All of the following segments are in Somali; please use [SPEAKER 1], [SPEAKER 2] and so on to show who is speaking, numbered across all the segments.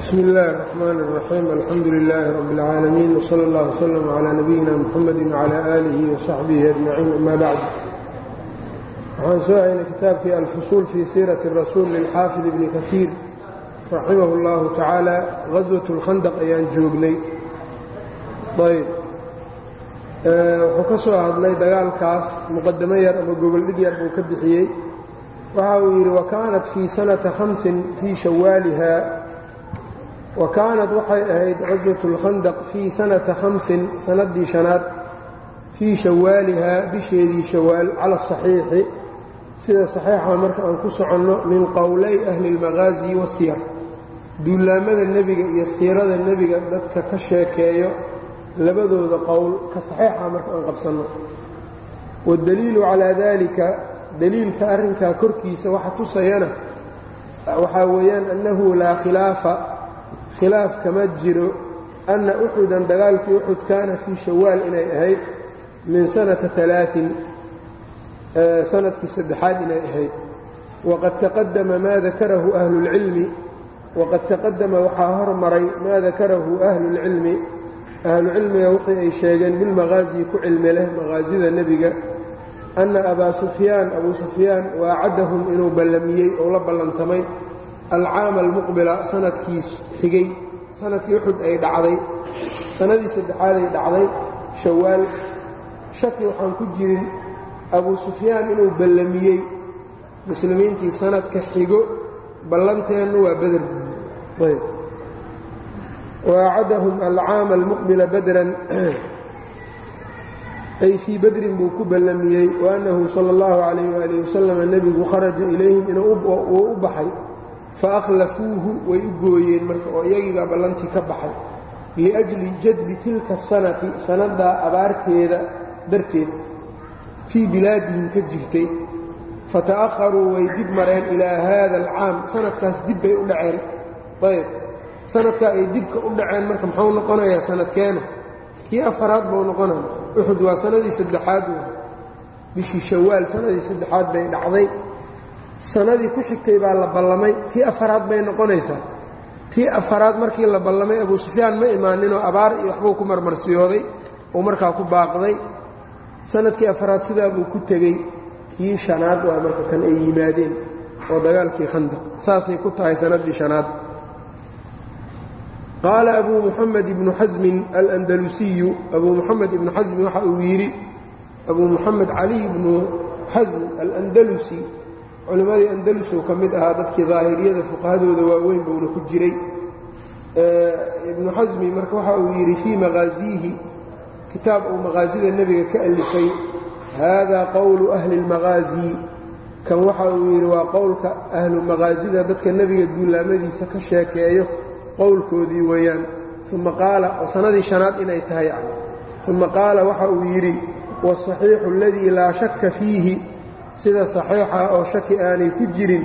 [SPEAKER 1] bsm اllh الرحmn الرaxيim alxamdu لlh رb العaalمين وslى اllه وslm عlى نabiyina mxamd وعlى آlih وصaxbih أجمaعيin ama bعd waxaan soo haynay kitaabkii alfusuul fii siiraة الrasuul lilxaafid ibni kaثiir raximah اllahu tacaala غaswaة اlkhandq ayaan joognay ayb wuxuu ka soo hadlay dagaalkaas muqadamo yar ama gogoldhig yar buu ka bixiyey waxa uu yidhi wakaanat fii sanata hamsin fii shawaaliha wa kaanad waxay ahayd caswat اlkhandaq fii sanata hamsin sanadii shanaad fii shawaalihaa bisheedii shawaal cala asaxiixi sida saxiixa marka aan ku soconno min qowlay ahli اlmaqaasi wasiyar duulaamada nebiga iyo siirada nebiga dadka ka sheekeeyo labadooda qowl ka saxiixa marka aan qabsanno. Waddaliilu calaa dalika daliilka arrinkaa korkiisa waxa tusayana waxaa weeyaan annahu laa khilaafa khilaaf kama jiro anna uxudan dagaalkii uxud kaana fii shawaal inay ahayd min sanata alaain sannadkii saddexaad inay ahayd. Waqad taqadama maa dakarahu ahlulcilmi waqad taqadama waxaa hormaray maa dakarahu ahlulcilmi ahlucilmiga wixii ay sheegeen bilmaqaasi ku cilmi leh maqaasida nebiga anna abaa sufyaan abuu sufyaan waacadahum inuu ballamiyey oo la ballantamay alcaama almuqbila sanadkiis xigay sannadkii uxud ay dhacday sanadii saddexaaday dhacday shawaal. Shaki waxaan ku jirin abuu sufyaan inuu ballamiyey muslimiintii sanadka xigo ballanteennu waa beder waacadahum alcaama almuqbila badran. Ay fii badrin buu ku ballamiyey waannahu sala allahu calayh waali wasalam nebigu kharaja ilayhim inuu u baxay faakhlafuuhu way u gooyeen marka oo iyagii baa ballantii ka baxay liajli jadbi tilka sanati sanaddaa abaarteeda darteed fii bilaadihim ka jirtay fata'aharuu way dib mareen ilaa haada alcaam sanadkaas dib bay u dhaceen ayb sanadkaa ay dibka u dhaceen marka muxuu noqonayaa sanadkeena kii afaraad buu noqonaya uxud waa sanadii saddexaad bishii shawaal sanadii saddexaad bay dhacday sanadii ku xigtay baa la ballamay. Tii afaraad bay noqonaysaa. Tii afaraad markii la ballamay abuu sufyaan ma imaaninoo abaar iyo waxbuu ku marmarsiyooday uu markaa ku baaqday. Sanadkii afaraad sidaa buu ku tegey. Kii shanaad waa marka kan ay yimaadeen oo dagaalkii khandaq. Saasay ku tahay sanadii shanaad. Qaala abuu muxamed ibnu xasmin alandalusiyu abuu muxamed ibnu xasmin waxa uu yidhi abuu muxamed cali ibnu xasm alandalusi culimmadii andalus uu ka mid ahaa dadkii daahiriyada fuqahadooda waaweyn buuna ku jiray ibnu xasmi marka waxa uu yidhi fii maqaasiihi kitaab uu maqaasida nebiga ka alifay haadaa qowlu ahli اlmaqaasi kan waxa uu yidhi waa qowlka ahlu maqaasida dadka nebiga duulaamadiisa ka sheekeeyo qowlkoodii weeyaan uma qaala oo sanadii shanaad inay tahay yani uma qaala waxa uu yidhi wاsaxiixu اladii laa shaka fiihi sida saxiixa oo shaki aanay ku jirin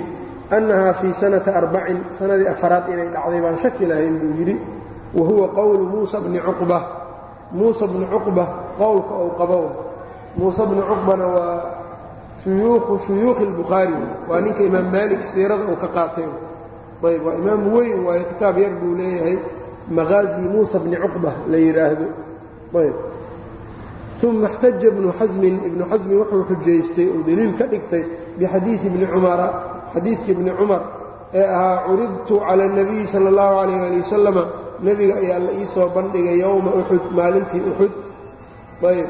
[SPEAKER 1] annahaa fii sanata arbacin sanadii afaraad inay dhacday baan shaki lahayn buu yidhi wa huwa qowlu muusa bni cuqba. Muusa bni cuqba qowlka uu qabo muusa bni cuqbana waa shuyuukhu shuyuukhi اlbukhaari waa ninka imaam maalik siirada uu ka qaatay ayb waa imaam weyn waayo kitaab yar buu leeyahay. Maqaazi muusa bni cuqba la yidhaahdo ayb uma اxtaja ibnu xasmin ibnu xasmin wuxuu xujaystay oo deliil ka dhigtay bixadiidi ibni cumara xadiidkii ibni cumar ee ahaa curidtu cala اnabiyi sala اllahu calayh ali wasalama nebiga ayaa la ii soo bandhigay yowma uxud maalintii uxud ayb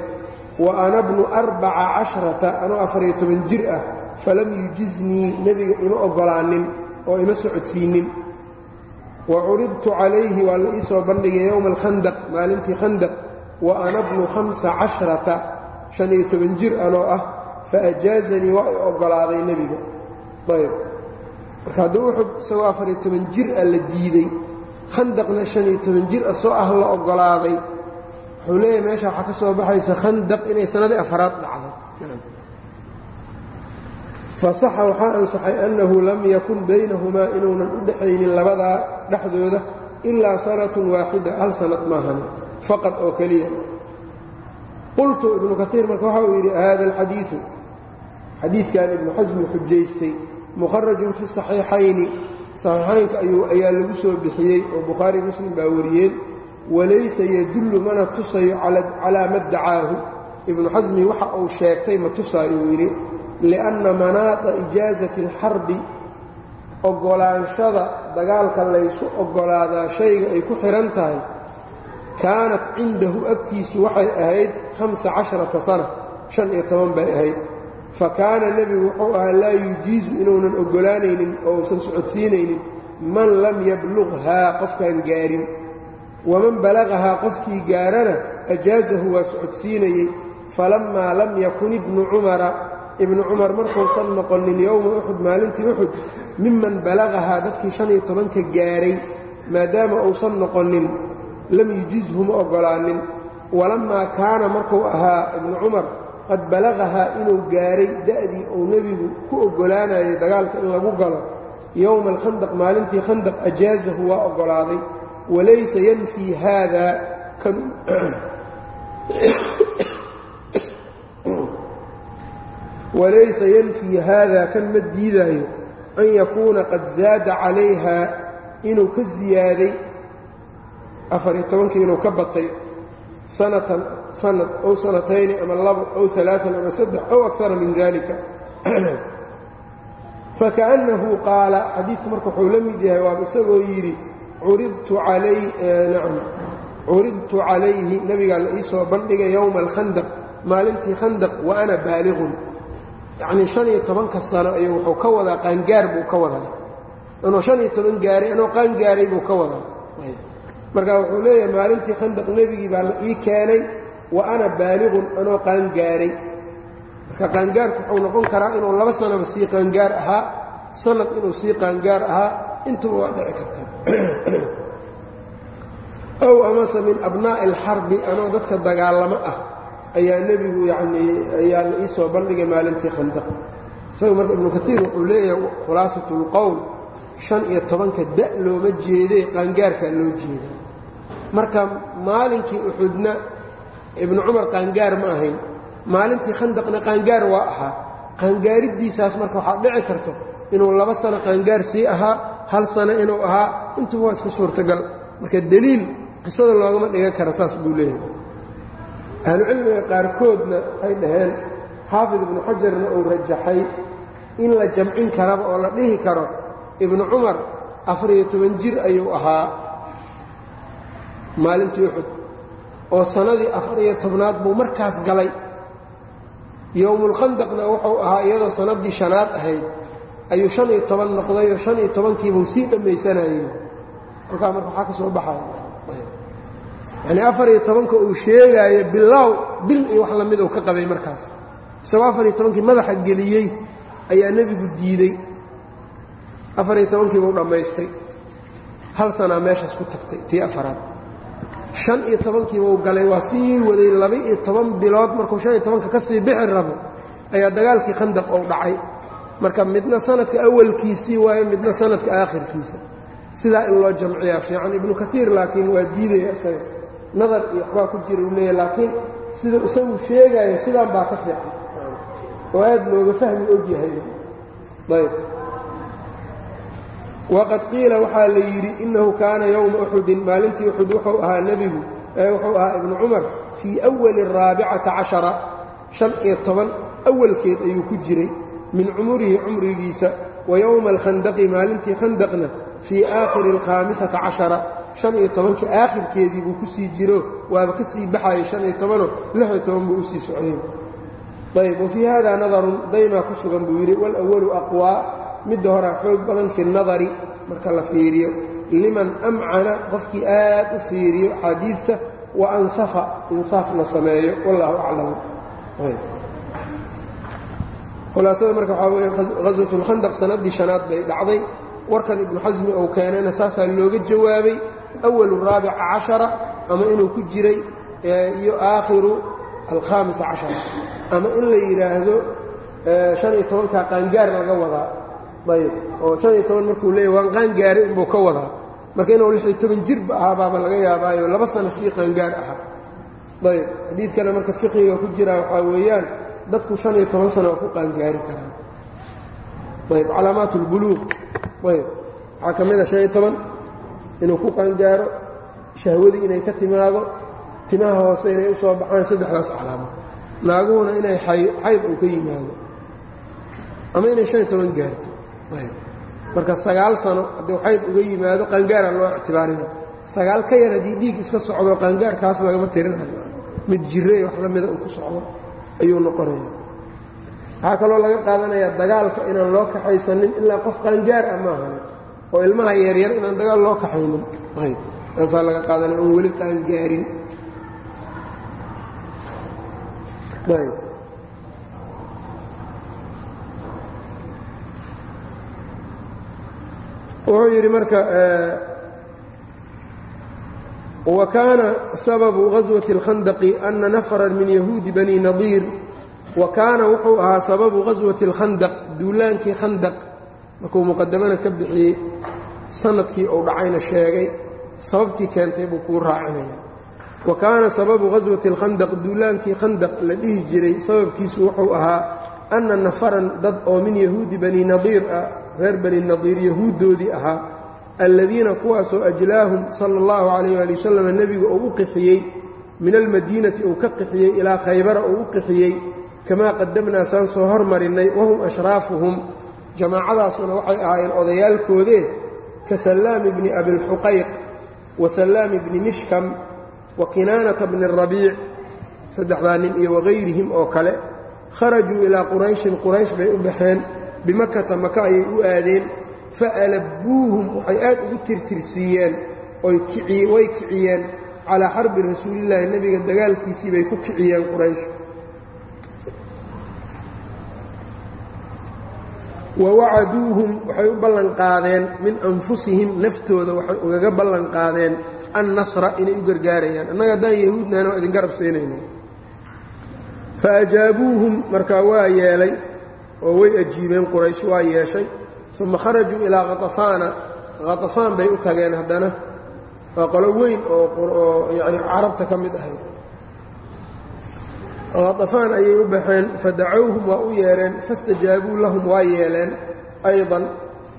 [SPEAKER 1] wa ana bnu arbaca casharata anoo afariyo toban jir ah falam yujiznii nebiga ima ogolaanin oo ima socodsiinin wa curidtu calayhi waa la ii soo bandhigay yowma alkhandaq maalintii khandaq wa ana bnu hamsa casharata shan iyo toban jir anoo ah fa ajaazanii waa i oggolaaday nebiga. Ayb. Marka hadduu uxud isagoo afariyo toban jir ah la diiday khandaqna shan iyo toban jir ah soo ah la oggolaaday wuxuu leeyahay meesha waxaa ka soo baxaysa khandaq inay sanadii afaraad dhacday fasaxa waxaa ansaxay annahu lam yakun baynahumaa inuunan u dhexaynin labadaa dhexdooda ilaa sanatun waaxida hal sanad maahan faqad oo keliya. Qultu ibnu kaiir marka waxa uu yidhi hada alxadiiu xadiidkan ibnu xasmi xujaystay mukharajun fi saxiixayni. Saxiixaynka ayaa lagu soo bixiyey oo bukhaari muslim baa wariyeen. Walaysa yadullu mana tusayo calaa ma dacaahu. Ibnu xasmi waxa uu sheegtay ma tusaayo uu yidhi lianna manaada ijaasati alxarbi oggolaanshada dagaalka laysu oggolaadaa shayga ay ku xidhan tahay kaanat cindahu agtiisu waxay ahayd hamsa casharata sana shan iyo toban bay ahayd. Fa kaana nebigu wuxuu ahaa laa yujiizu inuunan oggolaanaynin oo uusan socodsiinaynin man lam yabluqhaa qofkaan gaarin. Waman balaqahaa qofkii gaarana ajaazahu waa socodsiinayey falammaa lam yakun ibnu cumara ibnu cumar markuusan noqonin yowma uxud maalintii uxud miman balaqahaa dadkii shan iyo tobanka gaaray maadaama uusan noqonin lam yujizhu ma oggolaanin walammaa kaana markuu ahaa ibnu cumar qad balaqahaa inuu gaaray da'dii uu nebigu ku oggolaanayay dagaalka in lagu galo. Yowma alkhandaq maalintii khandaq ajaazahu waa oggolaaday walaysa yanfii haada walaysa yanfii haada kan ma diidaayo. An yakuuna qad zaada calayha inuu ka ziyaaday afariyo tobankii inuu ka batay sanatan sanad ow sanatayni ama labo ow alaaan ama saddex ow akara min dalika fakaأnnahu qaala xadiidku marka wuxuu la mid yahay waaba isagoo yidhi curidtu calayhi nabigaa la ii soo bandhigay yowma alkhandaq maalintii khandaq wa ana baaliqun yacnii shan iyo tobanka sano ayuu wuxuu ka wadaa qaangaar buu ka wadaa. Inuu shan iyo toban gaaray anoo qaangaaray buu ka wadaa marka wuxuu leeyahay maalintii khandaq nebigii baa la ii keenay wa ana baaliqun anoo qaangaaray. Marka qaangaarku wuxuu noqon karaa inuu laba sanaba sii qaangaar ahaa sanad inuu sii qaangaar ahaa intuba waa dhici kartaa ow amase min abnaa'i alxarbi anoo dadka dagaalamo ah ayaa nebigu yacnii ayaa la ii soo bandhigay maalintii khandaq. Isaga marka ibnu katiir wuxuu leeyahay khulaasatu اlqowl shan iyo tobanka da' looma jeedee qaangaarkaa loo jeeda marka maalinkii uxudna ibnu cumar qaangaar ma ahayn maalintii khandaqna qaangaar waa ahaa qaangaariddiisaas marka waxaa dhici karto inuu laba sano qaangaar sii ahaa hal sano inuu ahaa intuba waa iska suurtagal. Marka deliil qisada loogama dhigan kara saas buu leeyahay. Ahlucilmiga qaarkoodna waxay dhaheen xaafid ibnu xajarna uu rajaxay in la jamcin karaba oo la dhihi karo ibnu cumar afariyo toban jir ayuu ahaa maalintii uxud oo sannadii afariyo tobnaad buu markaas galay. Yowmulkhandaqna wuxuu ahaa iyadoo sannaddii shanaad ahayd. Ayuu shan iyo toban noqdayoo shan iyo tobankiibuu sii dhammaysanayey kolkaa marka waxaa ka soo baxaya yacnii afar iyo tobanka uu sheegaayo bilaaw bil iyo wax la mid uu ka qabay markaas. Isagoo afar iyo tobankii madaxa geliyey ayaa nebigu diidey afar iyo tobankiibuu dhammaystay. Hal sanaa meeshaas ku tagtay tii afaraad shan iyo tobankiibuu galay waa sii waday laba-iyo toban bilood markuu shan iyo tobanka ka sii bixi rabo ayaa dagaalkii khandaq ou dhacay. Marka midna sanadka awalkiisii waayo midna sanadka aakhirkiisa. Sidaa in loo jamciyaa fiican ibnu kaiir laakiin waa diidaya isaga. Nadar iyo waxbaa ku jira uu leeya laakiin sida isagu sheegaya sidaan baa ka fiican. Oo aad looga fahmi ogyahay ayb waqad qiila waxaa la yidhi innahu kaana yowma uxudin maalintii uxud wuxuu ahaa nebigu wuxuu ahaa ibnu cumar fii awali araabicata cashara shan iyo toban awalkeed ayuu ku jiray min cumurihi cumrigiisa wa yowma alkhandaqi maalintii khandaqna fii aakhiri alkhaamisata cashara shan iyo tobankii aakhirkeedii buu ku sii jiro waaba ka sii baxayay shan iyo tobanoo lix iyo toban buu u sii socday ayb wa fii hada nadarun daymaa ku sugan buu yidhi walawalu aqwaa midda horaa xoog badan fi nadari marka la fiiriyo. Liman amcana qofkii aad u fiiriyo axaadiidta wa ansafa insaafna sameeyo wallahu aclam. Khulaasada marka waxaa weya haswat اlkhandaq sannaddii shanaad bay dhacday. Warkan ibnu xasmi ou keenayna saasaa looga jawaabay awalu raabica cashara ama inuu ku jiray iyo aakhiru alkhaamisa cashara. Ama in la yidhaahdo shan iyo tobankaa qaangaar laga wadaa ayb oo shan iyo toban markuu leeyay waan qaangaaray inbuu ka wadaa. Marka inuu lix iyo toban jirba ahaa laga yaabaayo laba sano sii qaangaar ahaa. Ayb xadiidkana marka fiqiga ku jira waxaa weeyaan dadku shan iyo toban sano waa ku qaangaari karaan. Ayb calaamaat اlbuluuq ayb waxaa ka mid a shan iyo toban inuu ku qaangaaro shahwadii inay ka timaado timaha hoose inay u soo baxaan saddexdaas calaamo naaguhuna inay xayd uu ka yimaado. Ama inay shan iyo toban gaarto marka sagaal sano hadduu xayd uga yimaado qaangaara loo ictibaarina sagaal ka yar haddii dhiig iska socdo qaangaarkaas lagama tirinayo mid jire wax la mida uu ku socdo ayuu noqonaya waxaa kaloo laga qaadanayaa dagaalka inaan loo kaxaysanin ilaa qof qaangaar ah maahan oo ilmaha yaryar inaan dagaal loo kaxaynin. Ayb. Taasaa laga qaadanaya oon weli qaangaarin. Ayb wuxuu yidhi marka wa kaana sababu gaswati اlkhandaqi ana nafran min yahuudi bani nadiir wa kaana wuxuu ahaa sababu gaswati اlkhandaq duulaankii khandaq markuu muqadamana ka bixiyey sanadkii uu dhacayna sheegay sababtii keentay buu kuu raacinaya wa kaana sababu gaswati اlkhandaq duulaankii khandaq la dhihi jiray sababkiisu wuxuu ahaa ana nafaran dad oo min yahuudi bani nadiir ah reer bani nadiir yahuuddoodii ahaa alladiina kuwaasoo ajlaahum sala اllahu calayh ali wasalam nebiga uu u qixiyey min almadiinati uu ka qixiyey ilaa khaybara uu u qixiyey kamaa qadamnaa saan soo hormarinnay wahum ashraafuhum. Jamaacadaasuna waxay ahaayeen odayaalkoodee ka sallaami bni abilxuqayq wa sallaami bni mishkam wa kinaanata bni rabiic saddexdaa nin iyo wagayrihim oo kale kharajuu ilaa qurayshin quraysh bay u baxeen bimakata maka ayay u aadeen faalabbuuhum waxay aad ugu tirtirsiiyeen way kiciyeen calaa xarbi rasuulillaahi nebiga dagaalkiisii bay ku kiciyeen quraysh. Wa wacaduuhum waxay u ballanqaadeen min anfusihim naftooda waxay ugaga ballanqaadeen annasra inay u gargaarayaan. Annaga haddaan yahuudnana waa idin garab siinayna fa ajaabuuhum markaa waa yeelay oo way ajiibeen quraysh waa yeeshay. Uma kharajuu ilaa khatafaana khatafaan bay u tageen haddana. Waa qolo weyn oo yani carabta ka mid ahayd. Khatafaan ayay u baxeen fadacowhum waa u yeedheen fastajaabuu lahum waa yeeleen ayضan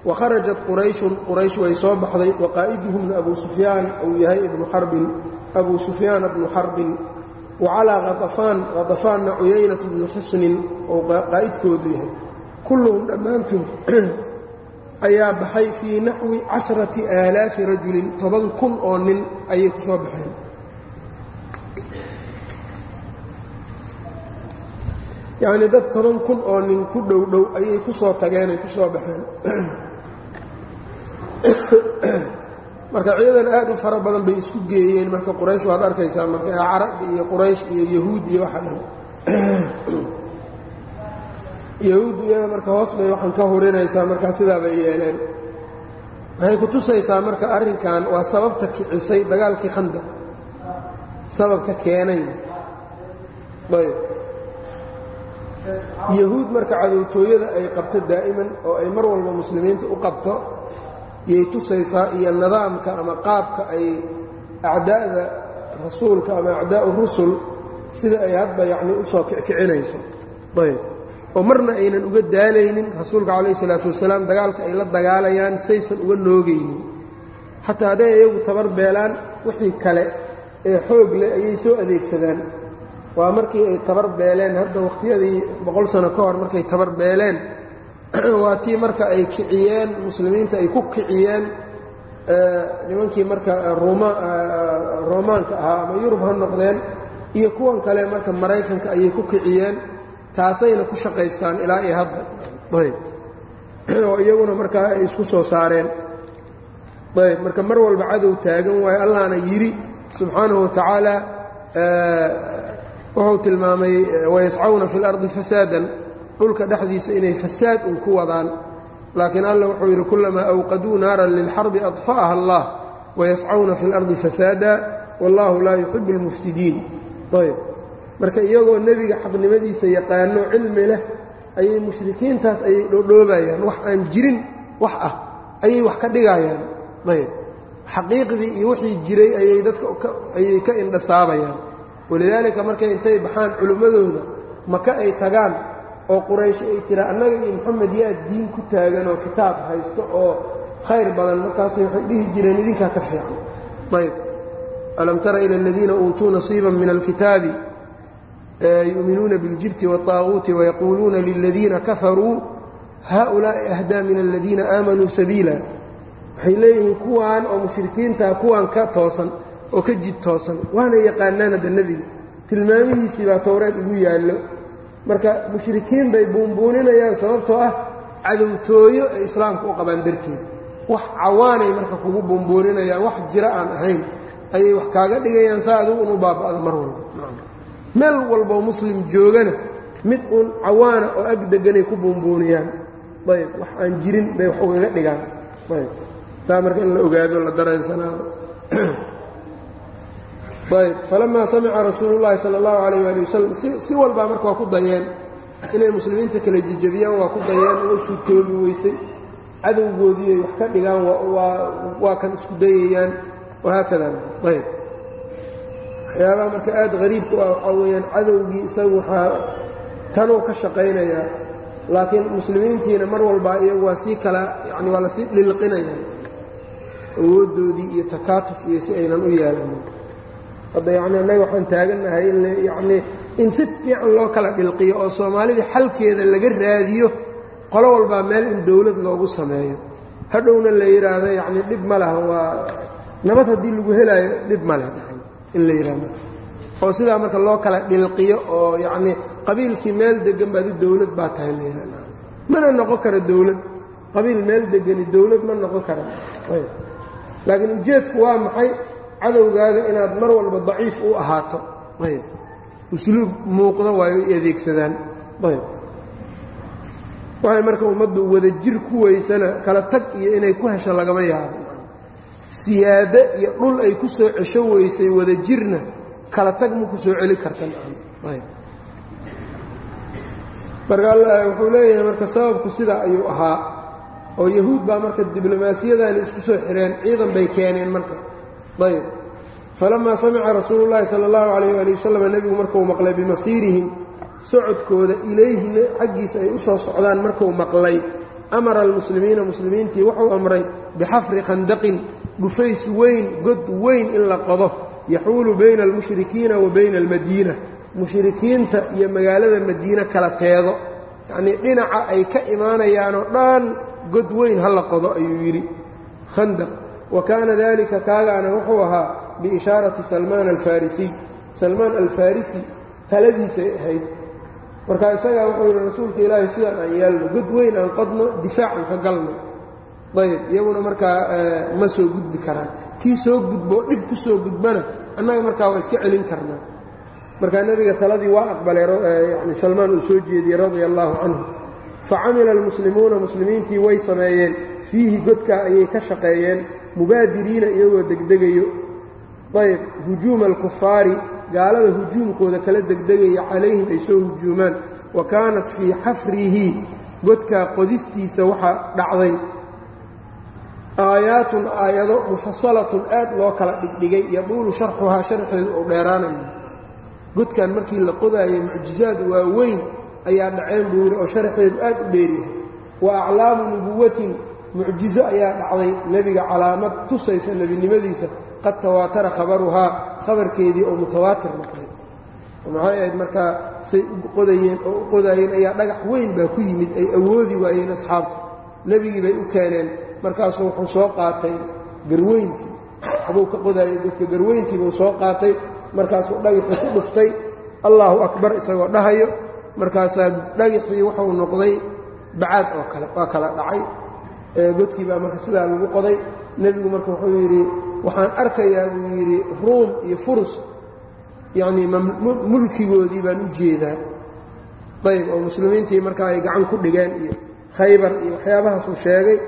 [SPEAKER 1] wakharajat qurayshun quraysh way soo baxday. Waqaa'iduhumna abu sufyaan uu yahay ibnu xarbin abuu sufyaana bnu xarbin wacalaa khatafaan khatafaanna cuyaynatu bnu xisnin oo qaa'idkoodu yahay kulluhum dhammaantood ayaa baxay fii naxwi casharati aalaafi rajulin toban kun oo nin ayay ku soo baxeen yacnii dad toban kun oo nin ku dhow dhow ayay ku soo tageen ku soo baxeen marka ciidan aad u fara badan bay isku geeyeen. Marka quraysh waad arkaysaa marka carab iyo quraysh iyo yahuud iyo waxa dhan. Yahuuddu iyada marka hoos bay waxaan ka hurinaysaa markaa sidaa bay yeeleen. Waxay ku tusaysaa marka arrinkan waa sababta kicisay dagaalkii khandaq. Sababka keenay. Ayb. Yahuud marka cadowtooyada ay qabto daa'iman oo ay mar walba muslimiinta u qabto yay tusaysaa iyo nidaamka ama qaabka ay acdaa'da rasuulka ama acdaa'u rusul sida ay hadba yacnii u soo kickicinayso. Ayb. oo marna aynan uga daalaynin rasuulka calayh isalaatu wasalaam dagaalka ay la dagaalayaan saysan uga noogaynin. Xataa hadday iyagu tabar beelaan wixii kale ee xoog leh ayay soo adeegsadaan. Waa markii ay tabar beeleen hadda wakhtiyadii boqol sano ka hor markay tabar beeleen waa tii marka ay kiciyeen muslimiinta ay ku kiciyeen nimankii marka roomaanka ahaa ama yurub ha noqdeen iyo kuwan kale marka maraykanka ayay ku kiciyeen taasayna ku shaqaystaan ilaa iyo hadda. Ayb. Oo iyaguna markaa ay isku soo saareen. Ayb. Marka mar walba cadow taagan waayo allahna yidhi subxaanahu wa tacaala wuxuu tilmaamay wayascawna fi اlardi fasaadan dhulka dhexdiisa inay fasaad un ku wadaan. Laakiin alla wuxuu yidhi kulamaa awqaduu naaran lilxarbi adfa'aha allah wayascawna fi اlardi fasaada wallahu laa yuxibu اlmufsidiin ayb. Marka iyagoo nebiga xaqnimadiisa yaqaano cilmi leh ayay mushrikiintaas ayay dhoodhoobayaan wax aan jirin wax ah ayay wax ka dhigayaan ayb. Xaqiiqdii iyo wixii jiray ayay dadka ayay ka indhasaabayaan. Walidaalika markay intay baxaan culimmadooda maka ay tagaan oo quraysh ay tiraa annaga iyo moxamed yaa diin ku taagan oo kitaab haysto oo khayr badan markaasay waxay dhihi jireen idinkaa ka fiican ayb alam tara ila aladiina uutuu nasiiba min alkitaabi yu'minuuna biاljibti wالطaaguuti wayaquuluuna liladiina kafaruu haؤulaaءi ahdaa min aladiina aamanuu sabiila waxay leeyihiin kuwaan oo mushrikiintaa kuwaan ka toosan oo ka jid toosan waana yaqaanaan hadda nebiga tilmaamihiisii baa towreed ugu yaallo marka mushrikiin bay buunbuuninayaan sababtoo ah cadowtooyo ay islaamka u qabaan darteed. Wax cawaanay marka kugu buunbuuninayaan wax jiro aan ahayn ayay wax kaaga dhigayaan saa adigu unu baaba'da mar walba. Meel walboo muslim joogana mid uun cawaana oo ag deganay ku buunbuuniyaan ayb wax aan jirin bay wax ugaga dhigaan ayb. Taa marka in la ogaado la dareensanaado ayb falamaa samica rasuulu llaahi sala allahu calayh waali wasalam si walbaa marka waa ku dayeen inay muslimiinta kala jijabiyaan waa ku dayeen oo isu toogi weysay cadowgoodii ay wax ka dhigaan waa kan isku dayayaan wahaakada ayb. Waxyaabaha marka aad hariibka u ah waxaa weeyaan cadowgii isagu waxaa tanuu ka shaqaynayaa laakiin muslimiintiina mar walbaa iyagu waa sii kala yani waa la sii dhilqinayaan awooddoodii iyo takaatuf iyo si aynan u yeelanin hadda yacni annaga waxaan taagannahay in yacnii in si fiican loo kala dhilqiyo oo soomaalida xalkeeda laga raadiyo qolo walbaa meel in dowlad loogu sameeyo. Hadhowna la yidhaahdo yacnii dhib ma laha waa nabad haddii lagu helaayo dhib ma leh in la yidhaahdo oo sidaa marka loo kala dhilqiyo oo yacnii qabiilkii meel deggan baadi dowlad baa tahay la yidhahda mana noqon kara dowlad. Qabiil meel degani dowlad ma noqon kara. Laakiin ujeedku waa maxay cadowgaaga inaad mar walba daciif u ahaato. Usluub muuqda waayo i adeegsadaan. Waxay marka ummaddu wada jir ku weysana kala tag iyo inay ku hesho lagama yaabo. Siyaado iyo dhul ay ku soo cesho weysay wada jirna kala tag ma ku soo celi kartan. Marka alla wuxuu leeyahay marka sababku sidaa ayuu ahaa oo yahuud baa marka diblomaasiyadaani isku soo xireen ciidan bay keeneen marka ayb. Falamaa samica rasuulu llaahi sala allahu calayh waali wasalam nebigu markuu maqlay bimasiirihim socodkooda ilayhina xaggiisa ay u soo socdaan markuu maqlay. Amara almuslimiina muslimiintii wuxuu amray bixafri khandaqin dhufays weyn god weyn in la qodo. Yaxuulu bayna almushrikiina wa bayna almadiina. Mushrikiinta iyo magaalada madiine kala teedo. Yacnii dhinaca ay ka imaanayaanoo dhan god weyn ha la qodo ayuu yidhi. Khandaq wa kaana dalika kaagaana wuxuu ahaa biishaarati salmaan alfarisiy salmaan alfarisi taladiisay ahayd. Marka isagaa wuxuu yidhi rasuulka ilaahay sidaan aan yeelno god weyn aan qodno difaacan ka galno. Ayb iyaguna markaa ma soo gudbi karaan. Kii soo gudbo dhib ku soo gudbana annaga markaa waa iska celin karnaa markaa nebiga taladii waa aqbalay yani salmaan uu soo jeediyey radia allaahu canhu facamila almuslimuuna muslimiintii way sameeyeen. Fiihi godkaa ayay ka shaqeeyeen mubaadiriina iyagoo degdegayo. Ayb hujuuma alkufaari gaalada hujuumkooda kala degdegaya calayhim ay soo hujuumaan. Wa kaanat fii xafrihi godkaa qodistiisa waxaa dhacday. Aayaatun aayado mufasalatun aad loo kala dhigdhigay yaduulu sharxuhaa sharxeedu uu dheeraanayo. Godkan markii la qodaayay mucjizaad waaweyn ayaa dhaceen buu yidhi oo sharxeedu aad u dheeryahay wa aclaamu nubuwatin mucjizo ayaa dhacday nebiga calaamad tusaysa nebinimadiisa qad tawaatara khabaruhaa khabarkeedii oo mutawaatir noqday. Maxay ahayd markaa say u qodayeen oo u qodaayeen ayaa dhagax weyn baa ku yimid ay awoodi waayeen asxaabta nebigii bay u keeneen markaasuu wuxuu soo qaatay garweyntii. Waxbuu ka qodaayay godka garweyntii buu soo qaatay markaasuu dhagaxii ku dhuftay. Allaahu akbar isagoo dhahayo. Markaasaa dhagaxii wuxuu noqday bacaad oo kale waa kala dhacay godkii baa marka sidaa lagu qoday. Nebigu marka wuxuu yidhi waxaan arkayaa buu yidhi ruum iyo furus yacnii mulkigoodii baan u jeedaa. Ayb oo muslimiintii marka ay gacan ku dhigeen iyo khaybar iyo waxyaabahaasuu sheegay.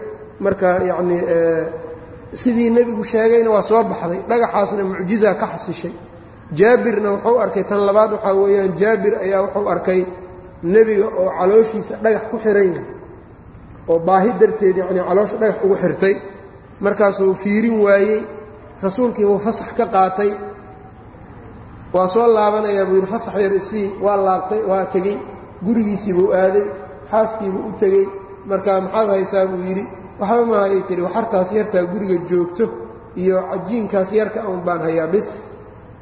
[SPEAKER 1] Marka yacnii sidii nebigu sheegayna waa soo baxday. Dhagaxaasna mucjizaa ka xasishay. Jaabirna wuxuu arkay tan labaad waxaa weeyaan jaabir ayaa wuxuu arkay nebiga oo calooshiisa dhagax ku xiran yahay oo baahi darteed yacnii caloosha dhagax ugu xirtay. Markaasuu fiirin waayey rasuulkiibuu fasax ka qaatay. Waa soo laabanayaa buu yidhi fasax yar isii waa laabtay waa tegey. Gurigiisii buu aaday xaaskiibuu u tegey. Marka maxaad haysaa buu yidhi waxba maayay tihi waxartaas yartaa guriga joogto iyo cajiinkaas yarka un baan hayaa bis.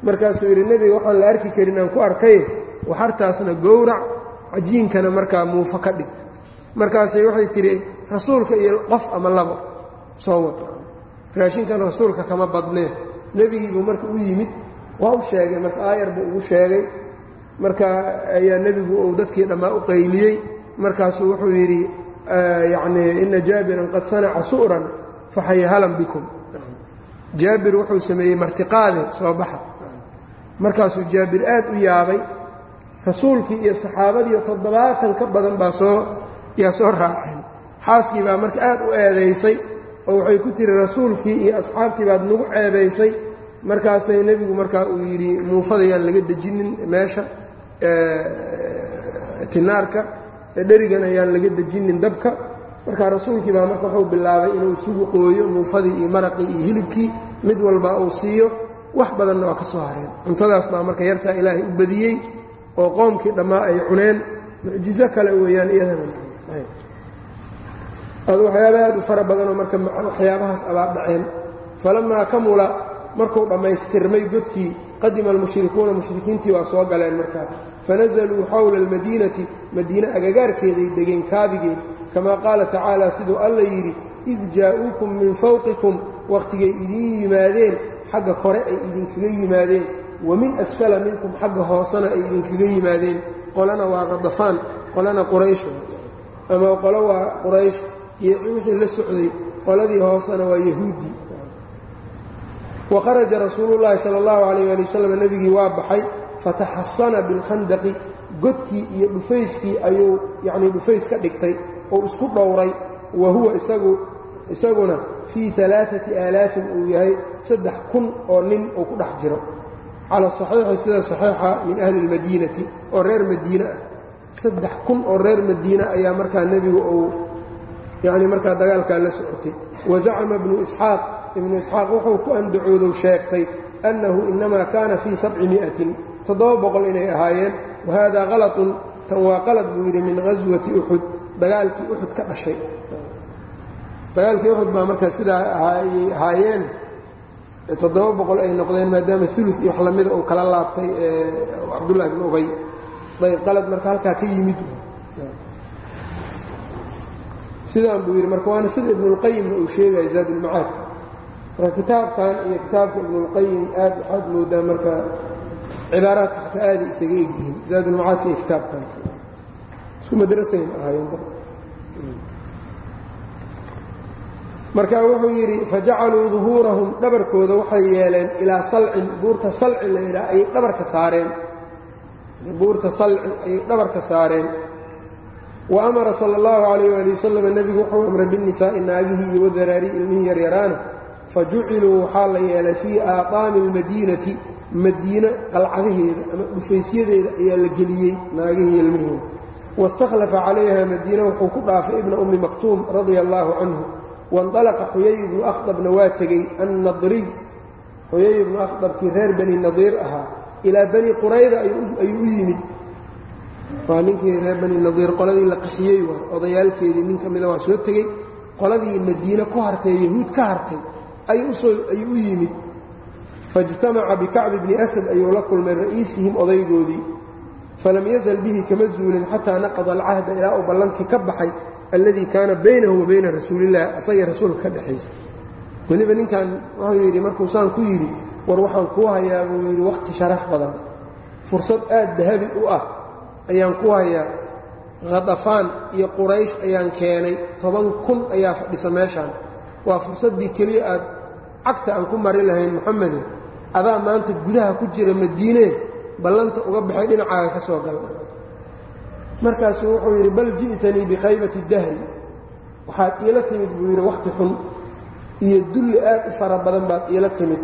[SPEAKER 1] Markaasuu yidhi nebiga waxaan la arki karin aan ku arkay waxartaasna gowrac cajiinkana markaa muufo ka dhig markaasay waxay tidhi rasuulka iyo qof ama labo soo wada. Raashinkan rasuulka kama badnee nebigiibuu marka u yimid waa u sheegay. Marka aayar buu ugu sheegay. Marka ayaa nebigu uu dadkii dhammaa u qayliyey markaasuu wuxuu yidhi yacnii ina jaabiran qad sanaca su'ran faxayahalan bikum. Jaabir wuxuu sameeyey martiqaade soo baxa. Markaasuu jaabir aad u yaabay. Rasuulkii iyo saxaabadiiyo toddobaatan ka badan baa soo yaa soo raaceen xaaskii baa marka aad u eedaysay oo waxay ku tiri rasuulkii iyo asxaabtii baad nagu ceebaysay markaasay nebigu markaa uu yidhi muufadayaan laga dejinin meesha tinaarka dherigan ayaan laga dejinin dabka. Markaa rasuulkii baa marka wuxuu bilaabay inuu isugu qooyo muufadii iyo maraqii iyo hilibkii mid walba uu siiyo wax badanna waa ka soo hareen. Cuntadaas baa marka yartaa ilaahay u badiyey oo qoomkii dhammaa ay cuneen. Mucjizo kale weeyaan iyadana ad waxyaaba aad u fara badanoo marka waxyaabahaas abaa dhaceen. Falamaa kamula markuu dhammaystirmay godkii qadima almushrikuuna mushrikiintii waa soo galeen markaa. Fanazaluu xowla almadiinati madiine agagaarkeeday degeen kaabigeed kamaa qaala tacaala siduu alla yidhi id jaa'uukum min fawqikum wakhtigay idiin yimaadeen xagga kore ay idinkaga yimaadeen. Wa min asfala minkum xagga hoosena ay idinkaga yimaadeen. Qolana waa qadafaan qolana quraysh ama qolo waa quraysh iyo wixii la socday qoladii hoosena waa yahuudi. Wa kharaja rasuulu llaahi sala allahu calayh ali wasalam nebigii waa baxay fataxasana bilkhandaqi godkii iyo dhufayskii ayuu yacnii dhufays ka dhigtay oo isku dhowray wa huwa isagu isaguna fii alaaati aalaafin uu yahay saddex kun oo nin uu ku dhex jiro. Cala saxiixi sida saxiixa min ahli lmadiinati oo reer madiine ah saddex kun oo reer madiine ayaa markaa nebigu uu yacni markaa dagaalkaa la socotay. Wa zacama ibnu isxaaq ibnu isxaaq wuxuu ku andacoodow sheegtay annahu inamaa kaana fii sabci mi'atin toddoba boqol inay ahaayeen wa qalatun tan waa qalad buu yidhi min ghaswati uxud dagaalkii uxud ka dhashay. Dagaalkii uxud baa markaa sidaa ahaayeen toddoba boqol ay noqdeen maadaama ulu iyo wax lamida uu kala laabtay cabdullahi bn ubay ayb qalad marka halkaa ka yimid. Sidaan buu yidhi marka waana sida ibnulqayimna uu sheegaya zaadulmacaad marka kitaabkan iyo kitaabka ibnulqayim aad waxaad moodaa marka cibaaraadka xataa aaday isaga egyihiin zaadulmacaadka iyo kitaabkan. Isku madrasayn ahaayeen marka wuxuu yidhi fajacaluu duhuurahum dhabarkooda waxay yeeleen ilaa salcin buurta salcin la yidhaha ayay dhabarka saareen buurta salcin ayay dhabarka saareen. Wa amara sala allahu calayh waali wasalam nebigu wuxuu amray binnisaa'i naagihii iyo wadaraari ilmihii yaryaraana fa juciluu waxaa la yeelay fii aaqaami almadiinati madiine qalcadaheeda ama dhufaysyadeeda ayaa la geliyey naagihii ilmihiina waistakhlafa calayha madiina wuxuu ku dhaafay ibna ummi maktuum radia allaahu canhu waindalaqa xuyay ibnu akhdabna waa tegey annadriy xuyay ibnu akhdabkii reer bani nadiir ahaa ilaa bani qurayda ayuu u yimid. Waa ninkii reer bani nadiir qoladii la qaxiyey waa odayaalkeedii nin ka mida waa soo tegey. Qoladii madiine ku hartay yahuud ka hartay ayuu u yimid. Faijtamaca bikacbi bni asad ayuu la kulmay ra'iisihim odaygoodii. Falam yazal bihi kama zuulin xataa naqada alcahda ilaa uu ballankii ka baxay alladii kaana baynahu wa bayna rasuulillahi asagii rasuulka ka dhexaysa. Weliba ninkan wuxuu yidhi markuu saan ku yidhi war waxaan kuu hayaa buu yidhi wakhti sharaf badan. Fursad aad dahabi u ah ayaan ku hayaa. Khadafaan iyo quraysh ayaan keenay. Toban kun ayaa fadhisa meeshaan. Waa fursaddii keliya aad cagta aan ku mari lahayn moxamedo adaa maanta gudaha ku jira madiinee ballanta uga baxay dhinacaaga ka soo gala markaasuu wuxuu yidhi bal ji'tanii bikhaybati dahri. Waxaad iila timid buu yidhi wakhti xun. Iyo dulli aad u fara badan baad iila timid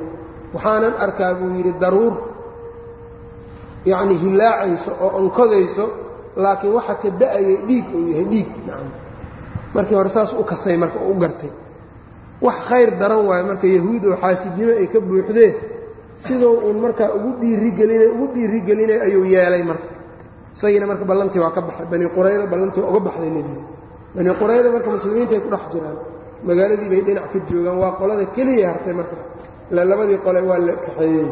[SPEAKER 1] waxaanan arkaa buu yidhi daruur. Yacnii hillaacayso oo onkodayso laakiin waxa ka da'ayay dhiig uu yahay dhiig nacam. Markii hore saas u kasay marka u gartay. Wax khayr daran waayo marka yahuud oo xaasidnimo ay ka buuxdeen siduu uun markaa ugu dhiirigelinay ugu dhiirigelinay ayuu yeelay marka. Isagiina marka ballantii waa ka baxay bani qurayda ballantii waa uga baxday nebiga. Bani qurayda marka muslimiinta ay ku dhex jiraan magaaladii bay dhinac ka joogaan waa qolada keliya hartay marka ila labadii qole waa la kaxeeyey.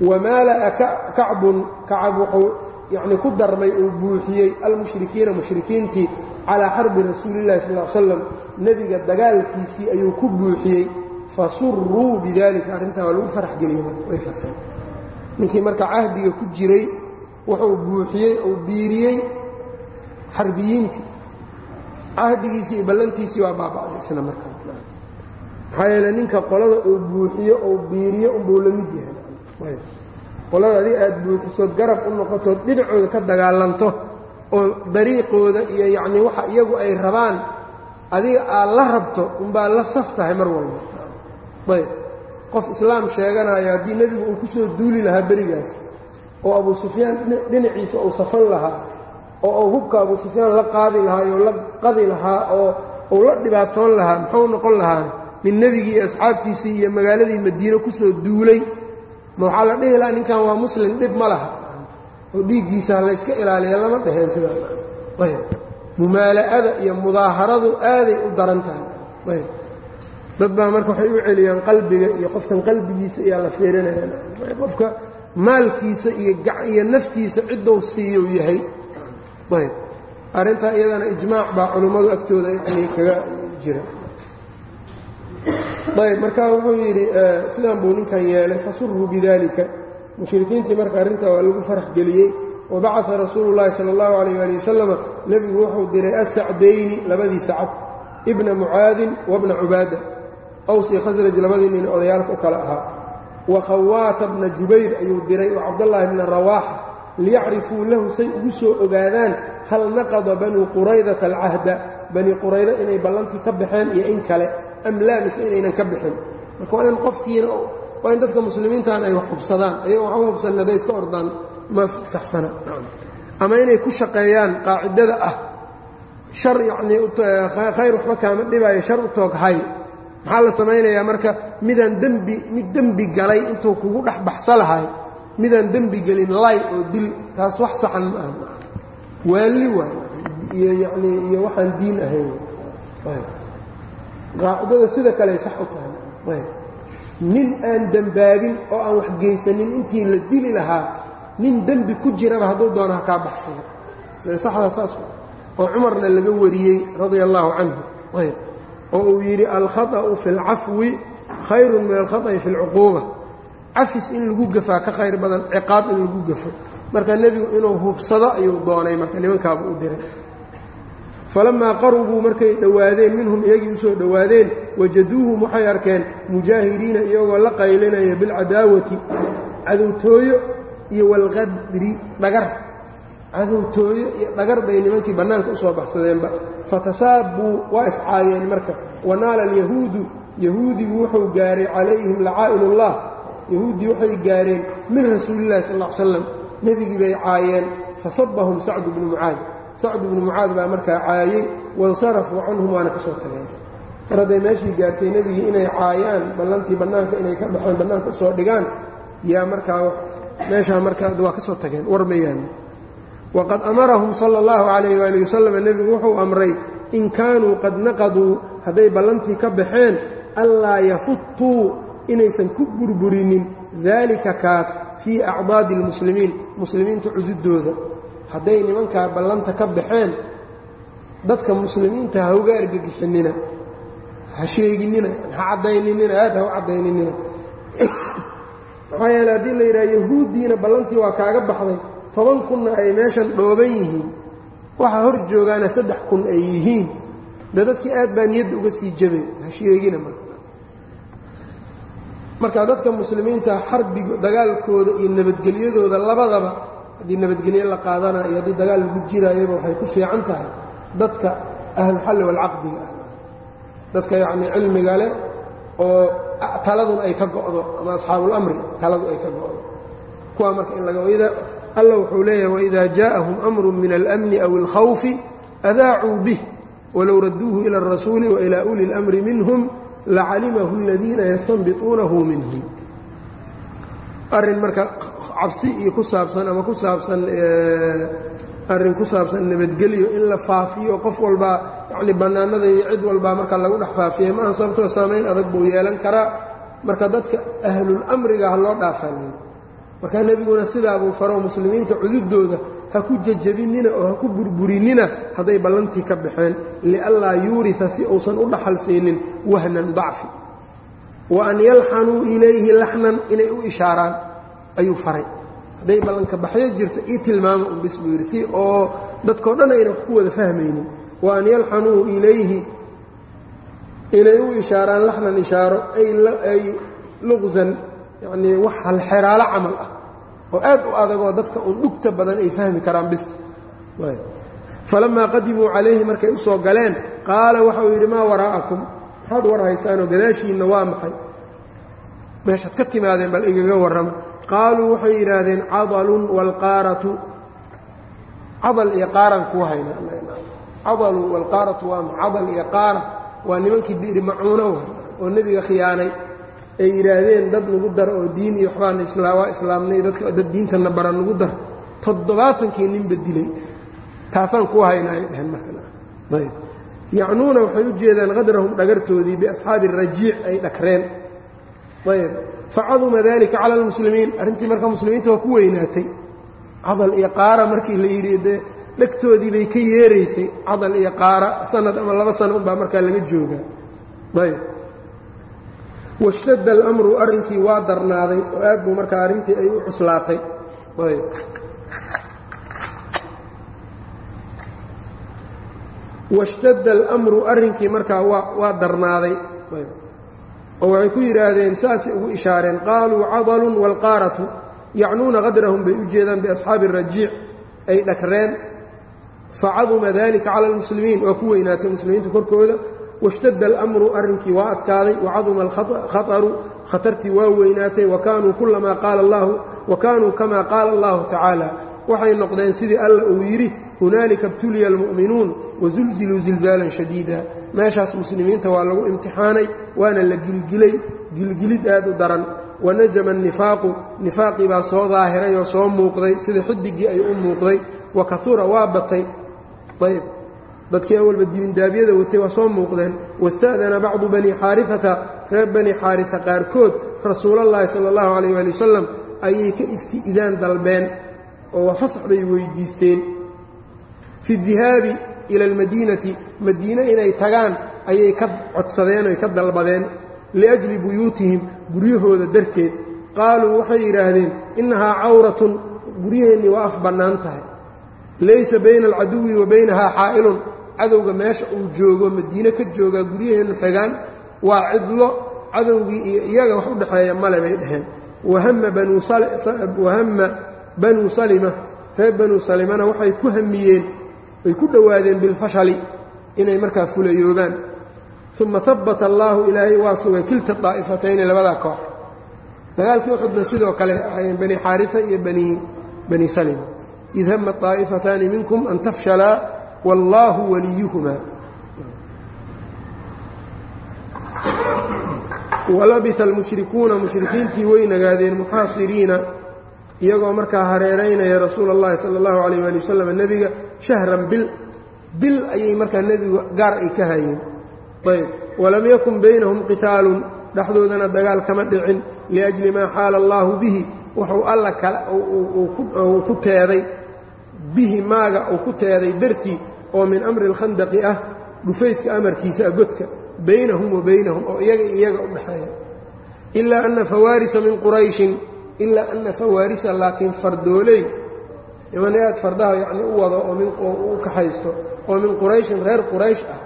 [SPEAKER 1] Wamaala'a kacbun kacab wuxuu yacnii ku darmay uu buuxiyey almushrikiina mushrikiintii calaa xarbi rasuulillahi sal l slam nebiga dagaalkiisii ayuu ku buuxiyey. Fasuruu bidalika arrintaa waa lagu farax geliyey way farxeen ninkii marka cahdiga ku jiray wuxuu buuxiyey uu biiriyey xarbiyiintii cahdigiisii iyo ballantiisii waa baaba'day isna markaa. Maxaa yeele ninka qolada uu buuxiyo uu biiriyo unbuu la mid yahay. Qolada adiga aad buuxisood garab u noqotood dhinacooda ka dagaalanto oo dariiqooda iyo yacnii waxa iyagu ay rabaan adiga aad la rabto unbaa la saf tahay mar walba. Ayb qof islaam sheeganayo haddii nebigu uu ku soo duuli lahaa berigaas oo abuu sufyaan dhinaciisa uu safan lahaa oo hubka abuu sufyaan la qaadi lahaa oo la qadi lahaa oo uu la dhibaatoon lahaa muxuu noqon lahaane nin nebigii iyo asxaabtiisii iyo magaaladii madiine ku soo duulay. Ma waxaa la dhihi lahaa ninkan waa muslim dhib ma laha. Oo dhiiggiisa layska ilaaliya lama dheheen sidaa mumaala'ada iyo mudaaharadu aaday u daran tahay. Dad baa marka waxay u celiyaan qalbiga iyo qofkan qalbigiisa ayaa la fiirinaya qofka maalkiisa iyo naftiisa ciddou siiyou yahay ayb. Arrintaa iyadana ijmaac baa culummadu agtooda yani kaga jira. Ayb marka wuxuu yidhi sidan buu ninkan yeelay fasuruu bidalika mushrikiintii marka arrintaa waa lagu farax geliyey wabacaa rasuulu llaahi sala allahu alayh ali wasalama nebigu wuxuu diray asacdayni labadii sacad ibna mucaadin wabna cubaada. Awsi khasraj labadii nin odayaalka u kale ahaa. Wa khawaata bna jubayr ayuu diray oo cabdallaahi bna rawaaxa liyacrifuu lahu say ugu soo ogaadaan hal naqada banuu quraydata alcahda bani qurayda inay ballantii ka baxeen iyo in kale am laa mise inaynan ka bixin. Marka waa in qofkiina waa in dadka muslimiintan ay wax hubsadaan ayago waxu hubsan haday iska ordaan ma saxsana. Ama inay ku shaqeeyaan qaacidada ah. Shar yacnii khayr waxba kaama dhibaayo shar u toog hay. Maxaa la samaynayaa marka midaan dembi mid dembi galay intuu kugu dhex baxsa lahay midaan dembi gelin lay oo dil taas wax saxan ma aha waalli waay iyo yacnii iyo waxaan diin ahayn qaacidada sida kale sax u tahay nin aan dembaabin oo aan wax geysanin intii la dili lahaa nin dembi ku jiraba hadduu doono ha kaa baxsado saxdaa saas oo cumarna laga wariyey radia allaahu canhu ayb oo uu yidhi alkhaطأu fi اlcafwi khayru min alkhaطأi fi اlcuquuba cafis in lagu gafaa ka khayr badan ciqaab in lagu gafo. Marka nebigu inuu hubsado ayuu doonay marka nimankaaba u diray. Falamaa qarubuu markay dhowaadeen minhum iyagii u soo dhowaadeen wajaduuhum waxay arkeen mujaahiriina iyagoo la qaylinaya bilcadaawati cadowtooyo iyo walqadri dhagar. Cadowtooyo iyo dhagar bay nimankii bannaanka u soo baxsadeenba. Fatasaabbuu waa iscaayeen marka. Wanaala alyahuudu yahuudigu wuxuu gaaray calayhim lacaa'inullah yahuuddii waxay gaareen min rasuulillahi sal ly slam nebigii bay caayeen fasabahum sacdu bnu mucaad. Sacdu bnu mucaad baa markaa caayey wansarafuu canhum waana ka soo tageen. Mar hadday meeshii gaartay nebigii inay caayaan ballantii bannaanka inay ka baxeen bannaanka u soo dhigaan yaa markaa meeshaa markaa waa ka soo tageen war mayaan. Waqad amarahum sala allahu calayh waali wasalam nebigu wuxuu amray in kaanuu qad naqaduu hadday ballantii ka baxeen anlaa yafuttuu inaysan ku burburinin daalika kaas fii acdaadi almuslimiin muslimiinta cududooda. Hadday nimankaa ballanta ka baxeen dadka muslimiinta ha uga argagixinina ha sheeginina ha caddayninina aad ha u caddayninina. Maxaa yeele haddii la yidhaha yahuuddiina ballantii waa kaaga baxday toban kunna ay meeshan dhooban yihiin waxa hor joogaana saddex kun ay yihiin. De dadkii aad baa niyadda uga sii jabay ha sheegina marka marka dadka muslimiinta xarbiga dagaalkooda iyo nabadgelyadooda labadaba haddii nabadgelyo la qaadana iyo haddii dagaal lagu jiraayaba waxay ku fiican tahay dadka ahluxalli walcaqdiga ah dadka yacnii cilmiga leh oo taladun ay ka go'do ama asxaabuulamri taladu ay ka go'do kuwaa marka in laga alla wuxuu leeyahay waإida jaaءahum أmru min اlأmni aw اlkhawfi adaacuu bih walow raduuhu ilى الrasuuli waإilى uli اlأmri minhum lacalimahu اladiina yastanbituunahu minhum. Arrin marka cabsi iyo ku saabsan ama ku saabsan arrin ku saabsan nabadgelyo in la faafiyo qof walbaa yacni bannaanada iyo cid walbaa marka lagu dhex faafiyay ma aan sababtoo saamayn adag buu yeelan karaa. Marka dadka ahlul loo dhaafaa marka nebiguna sidaabuu faro muslimiinta cududooda ha ku jajabinina oo ha ku burburinina hadday ballantii ka baxeen lianlaa yuurita si uusan u dhaxal siinin wahnan dacfi. Wa an yalxanuu ilayhi laxnan inay u ishaaraan ayuu faray. Hadday ballanka baxyo jirto ii tilmaama un bis buu yidhi si oo dadkao dhan ayna wax ku wada fahmaynin. Wa an yalxanuu ilayhi inay u ishaaraan laxnan ishaaro ay luqsan yacnii wax halxeraalo camal ah oo aad u adagoo dadka un dhugta badan ay fahmi karaan bis. Falamaa qadimuu calayhi markay u soo galeen qaala waxauu yidhi maa waraa'akum maxaad war haysaanoo gadaashiinna waa maxay? Meeshaad ka timaadeen bal igaga warrama. Qaaluu waxay yidhaahdeen cadalun waalqaaratu cadal iyo qaaran kuu haynaa cadalu waalqaaratu waa cadal iyo qaara waa nimankii bi'ri macuuno oo nebiga khiyaanay ay yidhaahdeen dad nagu dar oo diin iyo waxbaan waa islaamnay dadka dad diintana bara nagu dar. Toddobaatankii ninba dilay. Taasaan kuu haynaa ay dheheen markaayb yacnuuna waxay u jeedaan qadrahum dhagartoodii biasxaabi rajiic ay dhakreen. Ayb. Facaduma dalika cala almuslimiin. Arrintii marka muslimiinta waa ku weynaatay. Cadal iyo qaara markii la yidhi dee dhegtoodii bay ka yeeraysay. Cadal iyo qaara sanad ama laba sano unbaa markaa laga joogaa. Ayb washtadda alamru arrinkii waa darnaaday oo aad buu markaa arrintii ay u cuslaatay. Ayb. Washtadda alamru arrinkii markaa waa darnaaday. Oo waxay ku yidhaahdeen saasay ugu ishaareen qaaluu cadalun waalqaaratu yacnuuna qadrahum bay u jeedaan biasxaabi rajiic. Ay dhakreen. Facaduma dalika cala almuslimiin. Waa ku weynaatay muslimiinta korkooda washtadda alamru arrinkii waa adkaaday wacaduma alkhataru khatartii waa weynaatay wakanuu kulamaa qaala allahu tacaala. Waxay noqdeen sidii alla uu yidhi hunaalika btuliya almu'minuun wasulziluu zilzaalan shadiida. Meeshaas muslimiinta waa lagu imtixaanay waana la gilgilay gilgilid aad u daran. Wanajama annifaaqu nifaaqii baa soo daahiray oo soo muuqday sida xidigii ay u muuqday. Wa kahura waa batay. Ayb dadkii awalba dibindaabyada watay waa soo muuqdeen wasta'dana bacdu bani xaarifata reer bani xaarifa qaarkood rasuulallaahi sala allahu calayh waali wasalam ayay ka isti'daan dalbeen oo waa fasax bay weydiisteen. Fi dihaabi ila almadiinati madiine inay tagaan ayay ka codsadeen oy ka dalbadeen liajli buyuutihim guryahooda darteed. Qaaluu waxay yidhaahdeen innahaa cawratun guryaheennii waa af bannaan tahay laysa bayna alcaduwi wa baynahaa xaa'ilun. Cadowga meesha uu joogo madiine ka joogaa guryaheennu xigaan waa cidlo cadowgii iyo iyaga wax u dhexeeya male bay dhaheen. Wahama banuu salima reer banuu salimana waxay ku hamiyeen ay ku dhowaadeen bilfashali inay markaa fulayoobaan uma habata allaahu ilaahay waa sugay kilta daa'ifatayni labadaa koox. Dagaalkii uxudna sidoo kale bani xaarifa iyo bani salima id hama طaa'ifataani minkum an tafshalaa wallaahu waliyuhumaa walabita almushrikuuna mushrikiintii way nagaadeen muxaasiriina iyagoo markaa hareeraynaya rasuula اllahi sala اllahu alayh ali wasalam nebiga shahran bil bil ayay markaa nebigu gaar ay ka hayeen ayb walam yakun baynahum qitaalun dhexdoodana dagaal kama dhicin liajli maa xaala allaahu bihi wuxuu alla kale uu ku teeday bihi maaga uu ku teeday dartii oo min amri اlkhandaqi ah dhufayska amarkiisa ah godka baynahum wa baynahum oo iyaga iyaga u dhexeeya ilaa ana fawaarisa min qurayshin ilaa ana fawaarisa laakiin fardooley iman aad fardaha yacni u wado oo u kaxaysto oo min qurayshin reer quraysh ah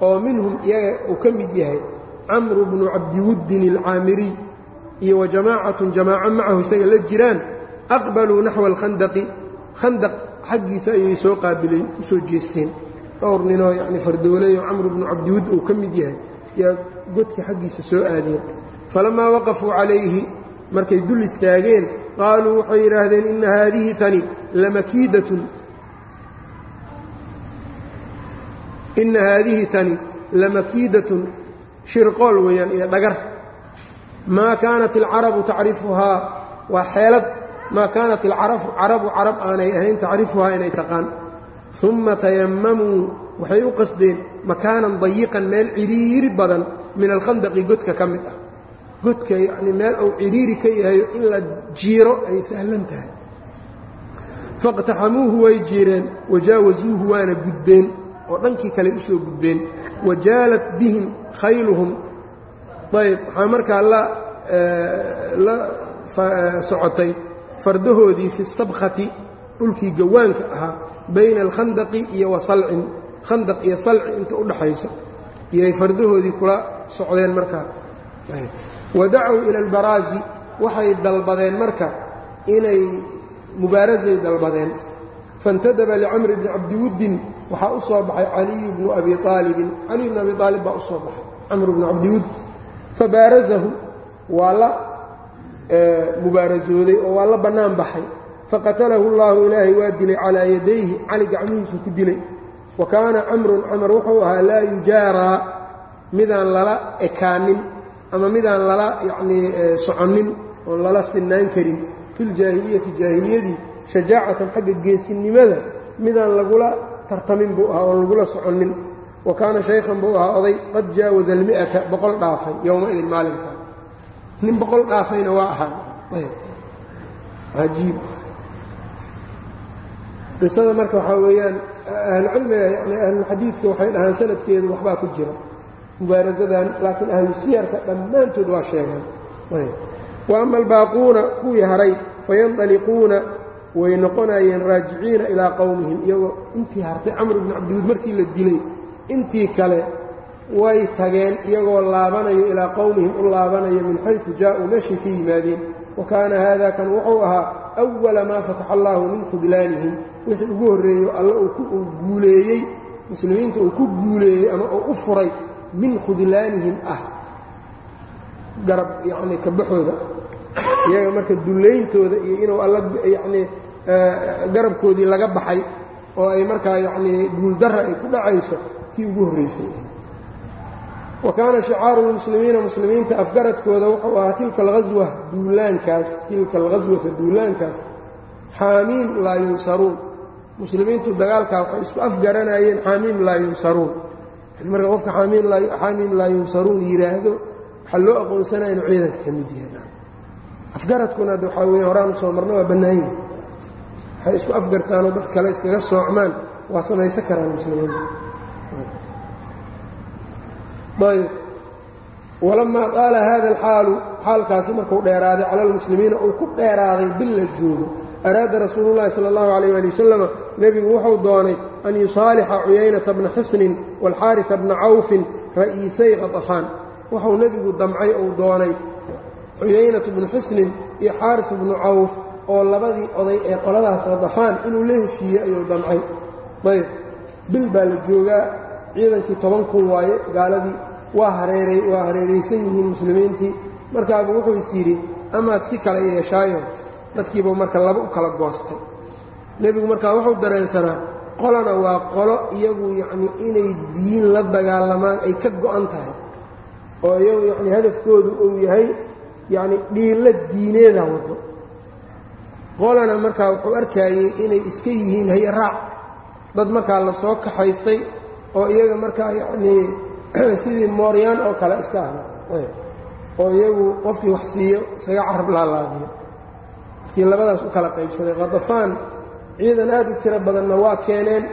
[SPEAKER 1] oo minhum iyaga uu ka mid yahay camru bnu cabdiwuddin alcaamiriy iyo wa jamaacatun jamaaco macahu isaga la jiraan aqbaluu naxwa alkhandaqi khandaq xaggiisa ayay soo qaabileen u soo jeesteen. Dhowr ninoo yacni fardooley oo camru bnu cabdiwud uu ka mid yahay yaa godka xaggiisa soo aadeen. Falammaa waqafuu calayhi markay dul istaageen qaaluu waxay yidhaahdeen inna haadihi tani lamakiidatun. Inna haadihi tani lamakiidatun. Shirqool weeyaan iyo dhagar. Maa kaanat alcarabu tacrifuhaa? Waa xeelad maa kaanat alcarabu carabu carab aanay ahayn tacrifuhaa inay taqaan. Uma tayamamuu waxay u qasdeen makaanan dayiqan meel cidhiiri badan min alkhandaqi godka ka mid ah. Godka yacnii meel uu cidhiiri ka yahayo in la jiiro ay sahlan tahay. Faqtaxamuuhu way jiireen wajaawasuuhu waana gudbeen oo dhankii kale u soo gudbeen. Wajaalat bihim khayluhum. Ayb waxaa markaa la la socotay fardahoodii fi sabkhati dhulkii gawaanka ahaa bayna alkhandaqi iyo wa salcin khandaq iyo salci inta u dhaxayso iyoay fardahoodii kula socdeen markaa wadacow ila albaraazi waxay dalbadeen marka inay mubaarasay dalbadeen. Faاntadaba licamri bni cabdiwuddin waxaa u soo baxay caliyu bnu abi aalibin caliy bnu abi aalib baa u soo baxay camr bnu cabdiwudd. Fabaarasahu waa la mubaarasooday oo waa la bannaan baxay. Faqatalahu اllahu ilaahay waa dilay calaa yadayhi cali gacmihiisu ku dilay. Wa kaana camrun camar wuxuu ahaa laa yujaaraa midaan lala ekaanin ama midaan lala yacnii soconnin oon lala sinnaan karin. Filjaahiliyati jaahiliyadii shajaacatan xagga geesinimada midaan lagula tartamin buu ahaa oon lagula soconnin. Wa kaana shaykhan buu ahaa oday qad jaawaza almi'ata boqol dhaafay yowmaidin maalinkaa nin boqol dhaafayna waa ahaa ajiib qisada marka waxaa weeyaan ahlucilmiga yani ahlulxadiidka waxay dhahaan sanadkeedu waxbaa ku jira mubaarasadan laakiin ahlu dhammaantood waa sheegaan. Wa albaaquuna kuwii haray fayandaliquuna way noqonayeen raajiciina ilaa qowmihim iyagoo intii hartay camr bni cabdiwuud markii la dilay intii kale way tageen iyagoo laabanayo ilaa qowmihim u laabanayo min xaysu jaa-uu meeshay ka yimaadeen. Wa kaana haada kan wuxuu ahaa awala maa fataxa allaahu min khudlaanihim. Wixii ugu horreeyo alle uu guuleeyey muslimiinta uu ku guuleeyey ama uu u furay min khudlaanihim ah. Garab yacnii kabaxooda iyaga marka dullayntooda iyo inuu alla yacnii garabkoodii laga baxay oo ay markaa yacnii guuldarra ay ku dhacayso tii ugu horraysay wa kaana shicaaru lmuslimiina muslimiinta afgaradkooda wuxuu ahaa tilka alghaswa duulaankaas tilka alghaswata duulaankaas xaamiim laa yunsaruun. Muslimiintu dagaalkaa waxay isku afgaranayeen xaamiim laa yunsaruun. Yani marka qofka xaamiim laa yunsaruun yidhaahdo waxaa loo aqoonsanaya inuu ciidanka ka mid yahay. Afgaradkuna ad waxaa weeye horaan u soo marna waa bannaan yahay. Waxay isku afgartaanoo dad kale iskaga soocmaan waa samaysan karaan muslimiinta ayb walamaa qaala hada alxaalu xaalkaasi markuu dheeraaday cala almuslimiina uu ku dheeraaday bil la joogo. Araada rasuulu llahi sala allahu calayh ali wasalam nebigu wuxuu doonay an yusaalixa cuyaynata bna xisnin waalxaarisa bna cawfin ra'iisay qatafaan wuxuu nebigu damcay uu doonay cuyaynatu bnu xisnin iyo xaaris bnu cawf oo labadii oday ee qoladaas qatafaan inuu la heshiiyey ayuu damcay. Ayb. Bil baa la joogaa ciidankii toban kun waaye gaaladii waa hareeray waa hareeraysan yihiin muslimiintii. Markaabu wuxuu is yidhi amaad si kale yeeshaayo. Dadkiiba marka laba u kala goostay. Nebigu markaa wuxuu dareensanaa qolana waa qolo iyagu yacnii inay diin la dagaalamaan ay ka go'an tahay. Oo iyagu yacnii hadafkoodu uu yahay yacni dhiilla diineeda waddo. Qolana markaa wuxuu arkaayey inay iska yihiin hayaraac dad markaa la soo kaxaystay oo iyaga markaa yacnii sidii mooryaan oo kale iska ahna oo iyagu qofkii wax siiyo isaga carab laalaadiyo markii labadaas u kala qaybsaday. Khadafaan ciidan aad u tiro badanna waa keeneen.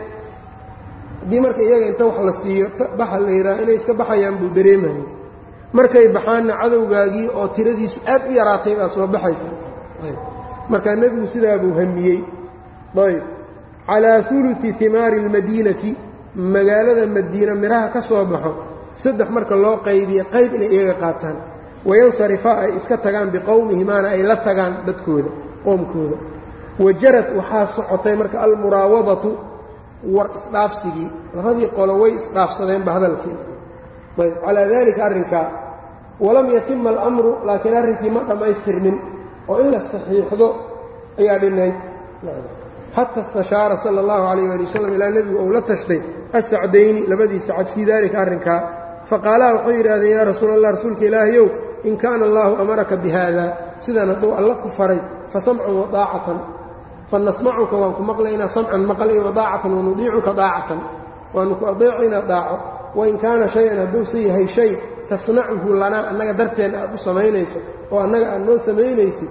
[SPEAKER 1] Haddii marka iyaga inta wax la siiyo baxa la yidhaha inay iska baxayaan buu dareemayay markay baxaanna cadowgaagii oo tiradiisu aad u yaraatay baa soo baxaysa. Markaa nebigu sidaa buu hamiyey. Ayb. Calaa uluti timaari اlmadiinati magaalada madiina midhaha ka soo baxo saddex marka loo qaybiya qayb inay iyaga qaataan. Wayansarifa ay iska tagaan biqowmihimaana ay la tagaan dadkooda qoomkooda. Wajarad waxaa socotay marka almuraawadatu war isdhaafsigii labadii qolo way isdhaafsadeenba hadalkii ayb calaa dalika arrinkaa walam yatima alamru laakiin arrinkii ma dhammaystirmin oo in la saxiixdo ayaa dhinayd xata istashaara sala allahu calayh ali wasalam ilaa nebigu ou la tashtay asacdayni labadii sacad fii dalika arrinkaa faqaalaha waxay yidhahdeen yaa rasuul allah rasuulka ilaahayow in kaana allaahu amaraka bi haada sidaan hadduu alla ku faray fa samcan wa daacatan fanasmacuka waan ku maqlaynaa samcan maqal iyo wadaacatan wanudiicuka daacatan waanu ku adeecaynaa daaco wain kaana shay-an hadduusa yahay shay tasnacuhu lanaa annaga darteena aad u samaynayso oo annaga aad noo samaynaysid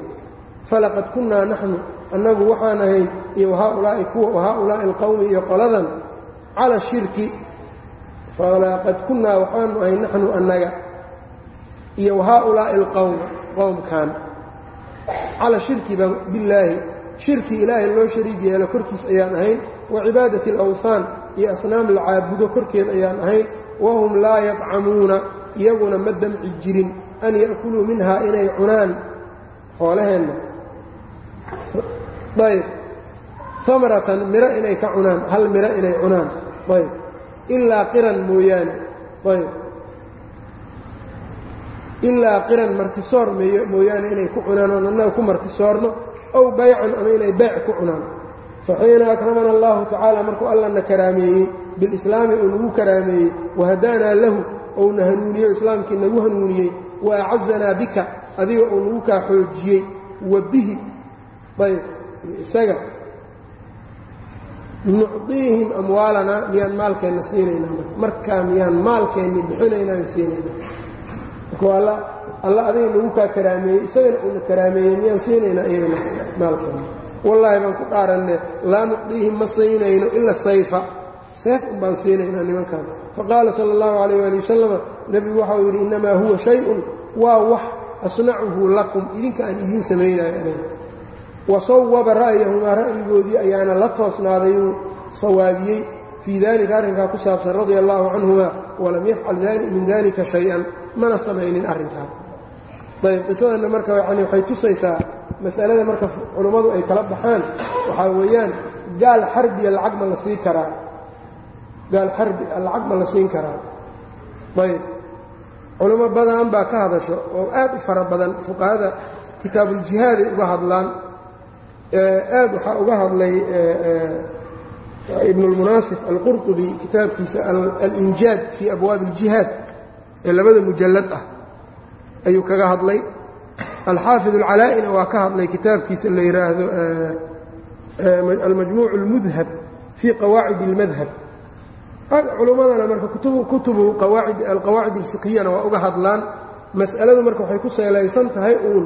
[SPEAKER 1] falaqad kunnaa naxnu annagu waxaan ahayn iyo wahaaulaa'i kuwa wahaaulaa'i alqowmi iyo qoladan cala shirki falaqad kunnaa waxaanu ahayn naxnu annaga iyo wahaaulaa'i alqowm qowmkan cala shirki baan billaahi shirki ilaahay loo shariig yeelo korkiis ayaan ahayn wa cibaadati alawhaan iyo asnaam la korkeed ayaan ahayn wahum laa yadcamuuna iyaguna ma damci jirin an ya'kuluu minhaa inay cunaan xoolaheenna ayb amaratan miro inay ka cunaan. Hal miro inay cunaan. Ayb ilaa qiran mooyaane. Ayb ilaa qiran martisoor mooyaane inay ku cunaan oon annaga ku martisoorno ow baycan ama inay bayc ku cunaan. Faxiina akramana allahu tacaala markuu allana karaameeyey bilislaami uu nagu karaameeyey wahadaanaa lahu ouna hanuuniyo islaamkii nagu hanuuniyey wa acazanaa bika adiga uu nagu kaa xoojiyey wa bihi. Ayb isaga nucdiihim amwaalanaa miyaan maalkeenna siinaynaa markaa miyaan maalkeenni bixinaynaa siinaynaa. Marka alla adiga nagu kaa karaameeyey isagana uuna karaameeyey miyaan siinaynaa iyagana maalkeenna wallaahi baan ku dhaaranne laa nucdiihim ma siinayno ila sayfa. Seef un baan siinaynaa nimankan faqaala sala allahu calayh waali wasalama nebigu waxau yidhi innamaa huwa shay-un waa wax asnacuhu lakum idinka aan idiin samaynayo aniga wasawaba ra'yahumaa ra'yigoodii ayaana la toosnaaday uu sawaabiyey fii dalika arrinkaa ku saabsan radia allahu canhuma walam yafcal min dalika shay-an mana samaynin arrinkaa. Ayb qisadanna marka yani waxay tusaysaa masalada marka culummadu ay kala baxaan waxaa weeyaan gaal xarbiya lacag ma la siin karaa. Gaal xarbi lacag ma la siin karaa. Ayb culummo badan baa ka hadasho oo aad u fara badan fuqahada kitaabuuljihaad ay uga hadlaan aad waxaa uga hadlay ibn اlmunaasif alqurطubi kitaabkiisa alinjaad fii abwaabi اljihaad ee labada mujallad ah ayuu kaga hadlay alxaafid اlcalaa'ina waa ka hadlay kitaabkiisa la yidhaahdo almajmuuc اlmudhab fii qawaacid اlmadhab culummadana marka kutubu alqawaacid اlfiqhiyana waa uga hadlaan mas'aladu marka waxay ku seelaysan tahay uun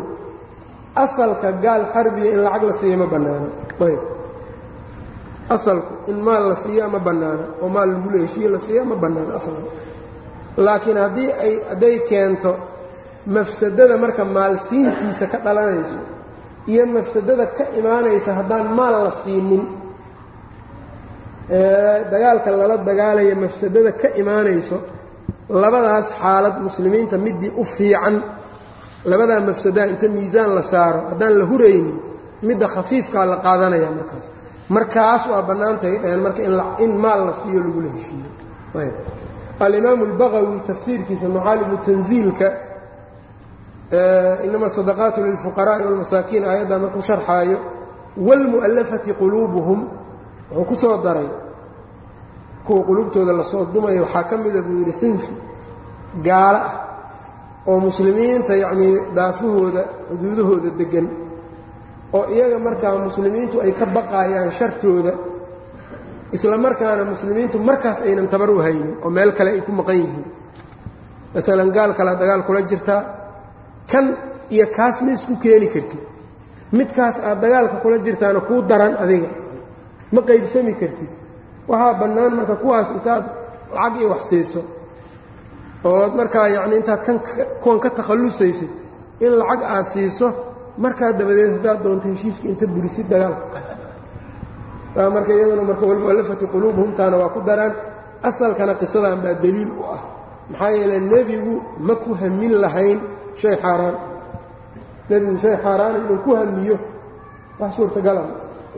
[SPEAKER 1] asalka gaal xarbiya in lacag la siiya ma bannaano. Ayb. Asalku in maal la siiya ma bannaano oo maal lagula heshiiye la siiya ma bannaano asalka laakiin haddii ay hadday keento mafsadada marka maalsiintiisa ka dhalanayso iyo mafsadada ka imaanaysa haddaan maal la siinin dagaalka lala dagaalaya mafsadada ka imaanayso labadaas xaalad muslimiinta midii u fiican labadaa mafsadaa inta miisaan la saaro haddaan la huraynin midda khafiifkaa la qaadanaya markaas markaas waa bannaantahay dhaheen marka in maal la siiyo lagula heshiiyo alimaamu اlbagawi tafsiirkiisa macaalimu tanziilka inama sadaqaatu lilfuqaraa'i wاlmasaakiin aayaddaa markuu sharxaayo wاlmu'allafati quluubuhum wuxuu ku soo daray kuwa quluubtooda lasoo dumaya waxaa ka mida buu yidhi sinfi gaalo ah oo muslimiinta yacnii daafahooda xuduudahooda deggan oo iyaga markaa muslimiintu ay ka baqaayaan shartooda isla markaana muslimiintu markaas aynan tabar u haynin oo meel kale ay ku maqan yihiin. Maalan gaal kale dagaal kula jirtaa kan iyo kaas ma isku keeni kartid. Midkaas aad dagaalka kula jirtaana kuu daran adiga ma qaybsami kartid. Waxaa bannaan marka kuwaas intaad lacag iyo wax siiso ood markaa yacni intaad kan kuwan ka takhallusaysid in lacag aad siiso markaa dabadeed haddaad doonto heshiiska inta burisid dagaalka taa marka iyaduna marka walmu'allafati quluubuhumtaana waa ku daraan asalkana qisadan baa deliil u ah. Maxaa yeele nebigu ma ku hamin lahayn shay xaaraan. Nebigu shay xaaraana inuu ku hamiyo wax suurtagalan.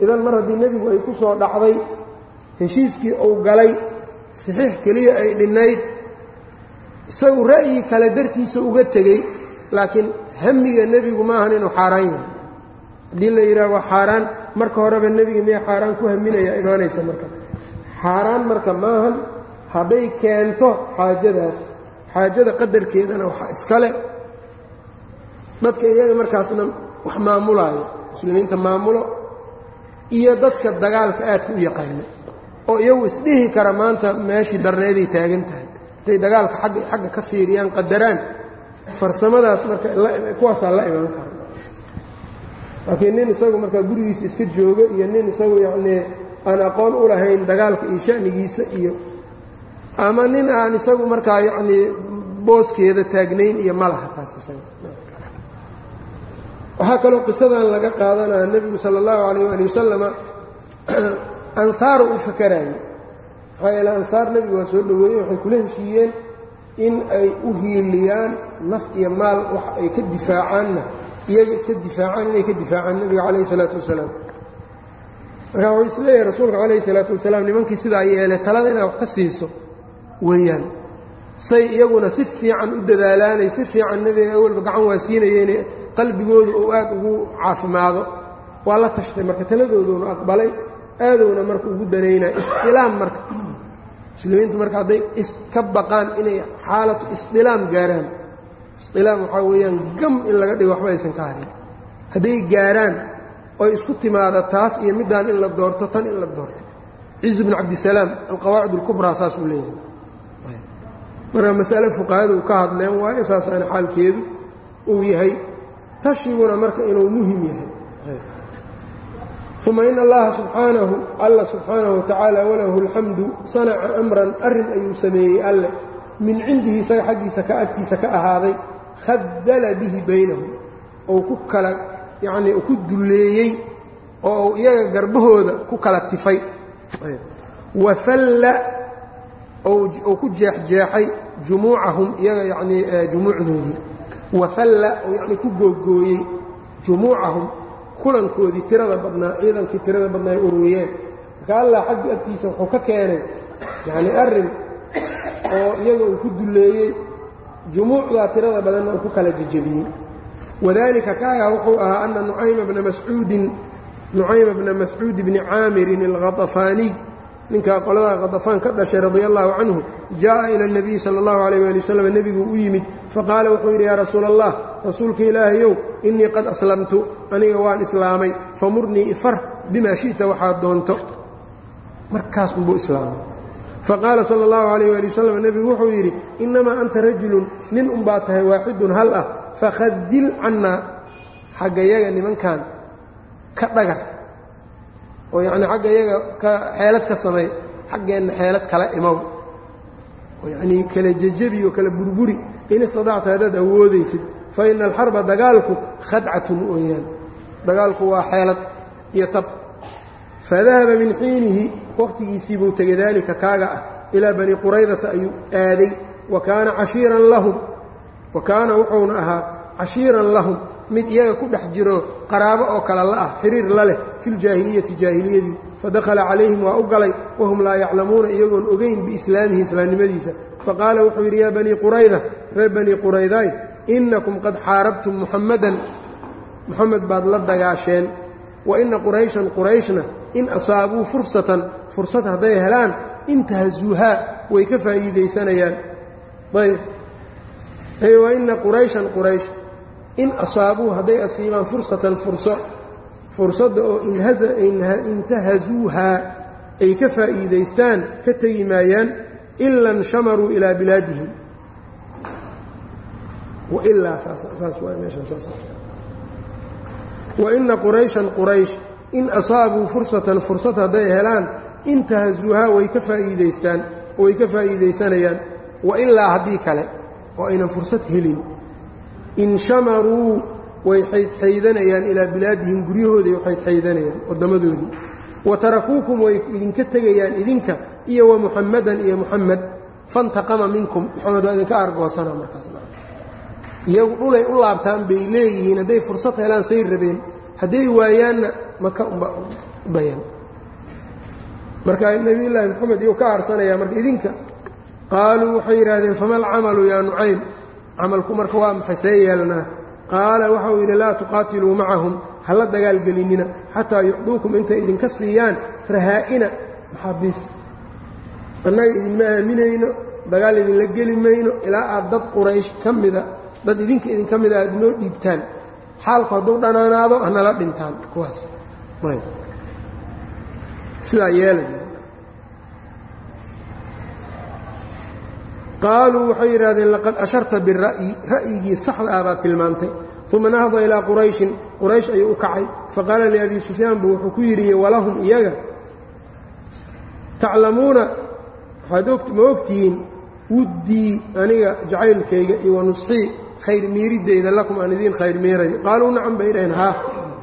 [SPEAKER 1] Idan mar haddii nebigu ay ku soo dhacday heshiiskii uu galay saxiix keliya ay dhinnayd isagu ra'yi kale dartiisa uga tegey laakiin hamiga nebigu ma ahan inuu xaaraan yahay. Haddii la yidhaha waa xaaraan marka horeba nebiga miya xaaraan ku haminaya imaanaysa marka. Xaaraan marka maahan hadday keento xaajadaas xaajada qadarkeedana waxaa iskale dadka iyaga markaasna wax maamulaayo muslimiinta maamulo iyo dadka dagaalka aadka u yaqaana oo iyagu isdhihi kara maanta meeshii darneeday taagan tahay intay dagaalka agga xagga ka fiiriyaan qadaraan farsamadaas marka kuwaasaa la iman kara laakiin nin isagu markaa gurigiisa iska jooga iyo nin isagu yacnii aan aqoon u lahayn dagaalka iyo sha'nigiisa iyo ama nin aan isagu markaa yacnii booskeeda taagnayn iyo ma laha taas isaga. Waxaa kaloo qisadan laga qaadanaya nebigu sala allahu calayh waali wasalama ansaaru u fakaraaye maxaa yeele ansaar nebigu waa soo dhoweeyey waxay kula heshiiyeen in ay u hiiliyaan naf iyo maal wax ay ka difaacaanna iyaga iska difaacaan inay ka difaacaan nebiga calayhi isalaatu wasalaam. Markaa wuxuu is leeyahay rasuulka calayhi salaatu wasalaam nimankii sidaa yeelay talada inaad wax ka siiso weeyaan. Say iyaguna si fiican u dadaalaanay si fiican nebiga awalba gacan waa siinayeen qalbigoodu uu aad ugu caafimaado. Waa la tashtay marka taladooduna aqbalay aadowna marka ugu danaynaya isdilaam marka muslimiintu marka hadday iska baqaan inay xaalatu isdilaam gaaraan. Isdilaam waxaa weeyaan gam in laga dhigo waxba aysan ka harin. Hadday gaaraan oy isku timaada taas iyo middaan in la doorto tan in la doorto. Ciz bnu cabdisalaam alqawaacid alkubraa saasuu leeyahay. Marka masale fuqahadu ka hadleen waayo saasaana xaalkeedu uu yahay. Tashiguna marka inuu muhiim yahay uma in allaha subxaanahu alla subxaanahu watacaala walahu alxamdu sanaca amran arrin ayuu sameeyey alle min cindihi isaga xaggiisa ka agtiisa ka ahaaday khadala bihi baynahum ou ku kala yacnii ku dulleeyey oo uu iyaga garbahooda ku kala tifay wafalla ou ku jeexjeexay jumuucahum iyaga yacnii jumuucdoodii wafalla ou yacnii ku googooyey jumuucahum kulankoodii tirada badnaa ciidankii tirada badnaa ay ururiyeen. Marka allah xaggi agtiisa wuxuu ka keenay yacnii arrin oo iyaga uu ku dulleeyey jumuucdaa tirada badanna uu ku kala jejebiyey wadalika kaagaa wuxuu ahaa ana nucayma bna mascuudin nucayma bna mascuud bni caamirin alkhatafaaniy ninkaa qoladaa khadafaan ka dhashay radia allahu canhu jaa'a ila اnabiyi sala allahu alayh waali wasalam nebiguu u yimid fa qaala wuxuu yidhi yaa rasuula allah rasuulka ilaahayow innii qad aslamtu aniga waan islaamay famurnii ifar bimaa shi'ta waxaad doonto. Markaas unbuu islaamay. Fa qaala sala allahu calayh waali wasalam nebigu wuxuu yidhi innamaa anta rajulun nin unbaa tahay waaxidun hal ah fakhadil cannaa xaggayaga nimankan ka dhagar oo yacni xagga iyaga ka xeelad ka samey xaggeenna xeelad kala imow oo yacnii kala jejebi oo kala burburi. In istadacta haddaad awoodaysid fa ina alxarba dagaalku khadcatun ooyaan. Dagaalku waa xeelad iyo tab. Fadahaba min xiinihi wakhtigiisii buu tegay daalika kaaga ah. Ilaa bani quraydata ayuu aaday wa kaana cashiiran lahum. Wa kaana wuxuuna ahaa cashiiran lahum mid iyaga ku dhex jiro qaraabo oo kale la ah xiriir la leh filjaahiliyati jaahiliyadii. Fadakhala calayhim waa u galay wahum laa yaclamuuna iyagoon ogeyn biislaamihi islaamnimadiisa faqaala wuxuu yidhi yaa banii qurayda reer banii quraydaay innakum qad xaarabtum muxammadan muxamed baad la dagaasheen. Wa inna qurayshan qurayshna in asaabuu fursatan fursad hadday helaan intahazuuhaa way ka faa'iidaysanayaan. Ayb wa inna qurayshan quraysh in asaabuu hadday asiibaan fursatan furso fursadda oo intahazuuhaa ay ka faa'iidaystaan ka tegi maayaan ila inshamaruu ilaa bilaadihim. Waina qurayshan quraysh in asaabuu fursatan fursad hadday helaan intahazuuhaa way ka faa'iidaystaan way ka faa'iidaysanayaan. Wailaa haddii kale oo aynan fursad helin inshamaruu way xaydxaydanayaan ilaa bilaadihim guryahooday xaydxaydanayaan waddammadoodii wa tarakuukum way idinka tegayaan idinka iyo wa muxamadan iyo muxamed fantaqama minkum. Moxamed waa idinka argoosana markaasna iyagu dhulay u laabtaan bay leeyihiin hadday fursad helaan say rabeen. Hadday waayaanna maka umba bayan marka nebiyullaahi moxamed iyuu ka arsanayaa marka idinka. Qaaluu waxay yidhaahdeen fama alcamalu yaa nucaym camalku marka waa maxay? See yeelnaa qaala waxauu yidhi laa tuqaatiluu macahum. Hala dagaalgelinina. Xataa yucduukum intay idinka siiyaan rahaa'ina. Maxaabiis annaga idinma aaminayno dagaal idinla geli mayno. Ilaa aad dad quraysh ka mida dad idinka idinka mida aad noo dhiibtaan. Xaalku hadduu dhanaanaado hanala dhintaan. Kuwaas. Sidaa yeela qaaluu waxay yidhaahdeen laqad asharta bira'yi ra'yigii saxda ah baad tilmaantay. Uma nahda ilaa qurayshin. Quraysh ayuu u kacay. Faqaala liabi sufyaan buu wuxuu ku yidhi walahum iyaga taclamuuna waxaad ma ogtihiin wuddii aniga jacaylkayga iyo wanusxii khayr miiriddeyda lakum aan idiin khayr miirayo qaaluu nacam bay dhaheen haa.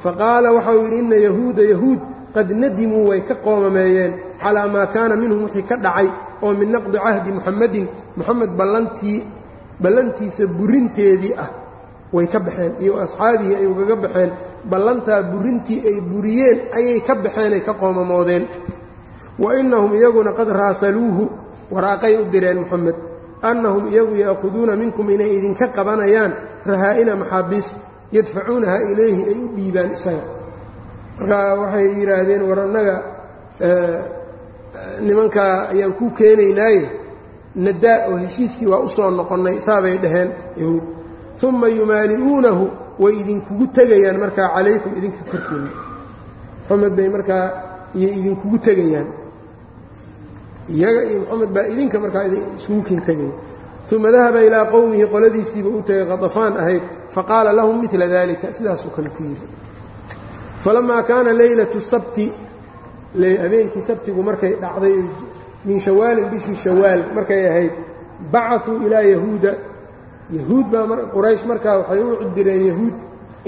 [SPEAKER 1] Faqaala waxau yidhi inna yahuuda yahuud qad nadimuu way ka qoomameeyeen calaa maa kaana minhum wixii ka dhacay oo min naqdi cahdi muxamadin muxamed ballantii ballantiisa burinteedii ah way ka baxeen iyo asxaabihii ay ugaga baxeen. Ballantaa burintii ay buriyeen ayay ka baxeenay ka qoomamoodeen. Wa innahum iyaguna qad raasaluuhu waraaqay u direen moxamed annahum iyagu ya'khuduuna minkum inay idinka qabanayaan rahaa'ina maxaabiis yadfacuunaha ilayhi ay u dhiibaan isaga. Markaa waxay yidhaahdeen war annaga nimankaa ayaan kuu keenaynaaye nadaa oo heshiiskii waa u soo noqonnay saabay dhaheen yahuud uma yumaali'uunahu way idinkugu tegayaan markaa calaykum idinka korkiina moxamed bay markaa iyo idinkugu tegayaan. Iyaga iyo moxamed baa idinka markaa isugu kin tegaya uma dahaba ilaa qowmihi qoladiisiiba u tegay qadafaan ahayd faqaala lahum midla dalika sidaasuu kale ku yidhi. Falamaa kaana leylatu sabti habeenkii sabtigu markay dhacday min shawaalin bishii shawaal markay ahayd bacasuu ilaa yahuuda. Yahuud baa quraysh markaa waxay u cidireen yahuud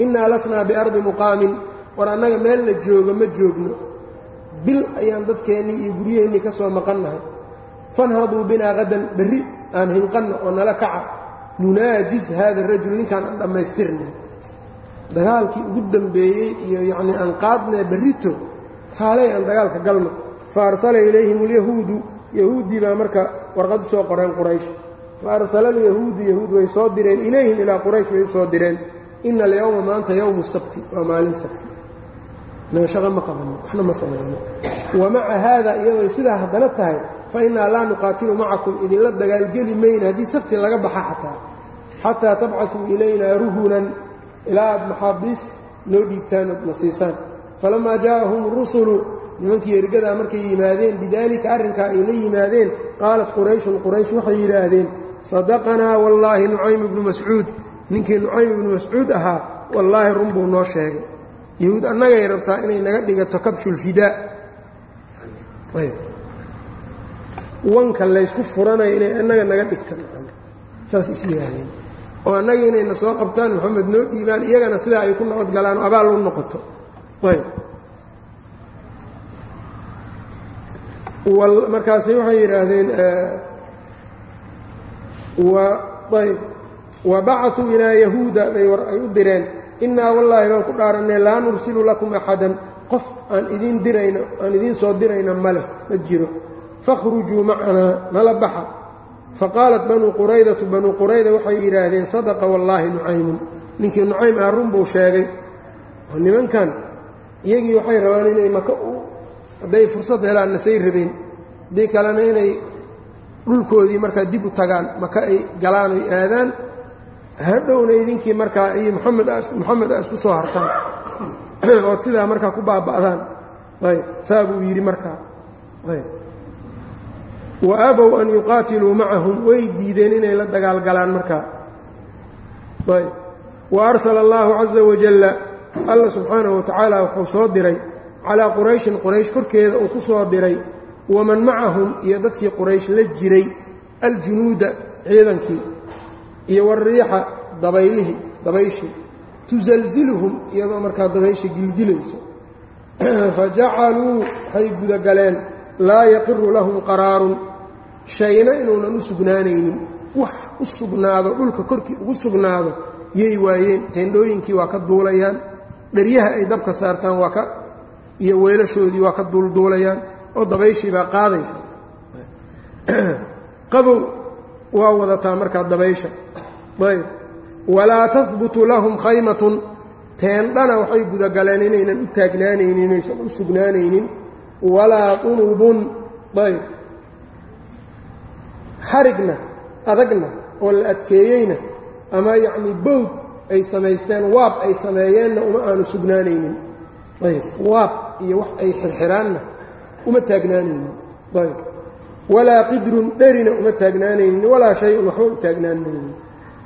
[SPEAKER 1] innaa lasnaa biardi muqaamin war annaga meel la joogo ma joogno. Bil ayaan dadkeennii iyo guryaheennii ka soo maqannahay. Fanhaduu binaa qadan berri aan hinqanno oo nala kaca. Nunaajis haada rajul ninkaan aan dhammaystirnay dagaalkii ugu dambeeyey iyo yacnii aan qaadnee berrito kaalay aan dagaalka galno fa arsala ilayhim alyahuudu yahuuddii baa marka warqad u soo qoreen quraysh. Fa arsala alyahuudu yahuud way soo direen ilayhim ilaa quraysh way u soo direen. Ina alyowma maanta yowmu sabti waa maalin sabti. Shaqo ma qabanno waxna ma samayno wa maca haada iyadooy sidaa haddana tahay fa innaa laa nuqaatilu macakum idinla dagaalgeli mayna haddii sabti laga baxa xataa. Xataa tabcasuu ilaynaa ruhulan ilaa aad maxaabiis noo dhiibtaan ood na siisaan falamaa jaa'ahum rusulu nimankii ergadaa markay yimaadeen bidaalika arrinkaa ay la yimaadeen qaalat qurayshun quraysh waxay yidhaahdeen sadaqanaa wallaahi nucaym ibnu mascuud. Ninkii nucaym ibnu mascuud ahaa wallaahi run buu noo sheegay. Yahuud annagay rabtaa inay naga dhigato kabshulfidaa wanka laysku furanayo inay annaga naga dhigto. Saas is yihaahdeen oo annaga inayna soo qabtaan moxamed noo dhiibaan iyagana sidaa ay ku nabad abaal u noqoto. Ayb markaasay waxay yidhaahdeen ayb wa bacasuu ilaa yahuuda bay ay u direen. Innaa wallaahi baan ku dhaarannay laa nursilu lakum axadan. Qof aan idiin dirayno aan idiin soo dirayna ma leh ma jiro. Fakhrujuu macanaa nala baxa. Faqaalat banuu quraydatu banuu qurayda waxay yidhaahdeen sadaqa wallaahi nucaymun ninkii nucaym ah run buu sheegay. Nimankan iyagii waxay rabaan inay maka hadday fursad helaan nasay rabeen haddii kalena inay dhulkoodii markaa dib u tagaan maka ay galaan oy aadaan hadhowna idinkii markaa iyo moxamed a isku soo hartaan. Ood sidaa markaa ku baaba'daan. Ayb saa buu yidhi markaa. Ayb. Wa abow an yuqaatiluu macahum way diideen inay la dagaalgalaan markaa. Ayb. Wa arsala allaahu caza wajalla alla subxaanahu wa tacaala wuxuu soo diray calaa qurayshin quraysh korkeeda uu ku soo diray waman macahum iyo dadkii quraysh la jiray aljunuuda ciidankii iyo wariixa dabaylihii dabayshii tusalsilhum iyadoo markaa dabaysha gilgilayso. Fa jacaluu waxay gudagaleen laa yaqiru lahum qaraarun shayna inuunan u sugnaanaynin wax u sugnaado dhulka korkii ugu sugnaado yay waayeen teendhooyinkii waa ka duulayaan dheryaha ay dabka saartaan waa ka iyo weelashoodii waa ka duulduulayaan oo dabayshii baa qaadaysa. Qabow waa wadataa markaa dabaysha. Ayb. Walaa tahbutu lahum khaymatun. Teendhana waxay gudagaleen inaynan u taagnaanaynin inaysan u sugnaanaynin. Walaa unubun ayb. Xarigna adagna oo la adkeeyeyna ama yacnii bowd ay samaysteen waab ay sameeyeenna uma aanu sugnaanaynin ayb. Waab iyo wax ay xirxiraanna uma taagnaanaynin. Ayb. Walaa qidrun dherina uma taagnaanaynin. Walaa shay-un waxba u taagnaanaynin.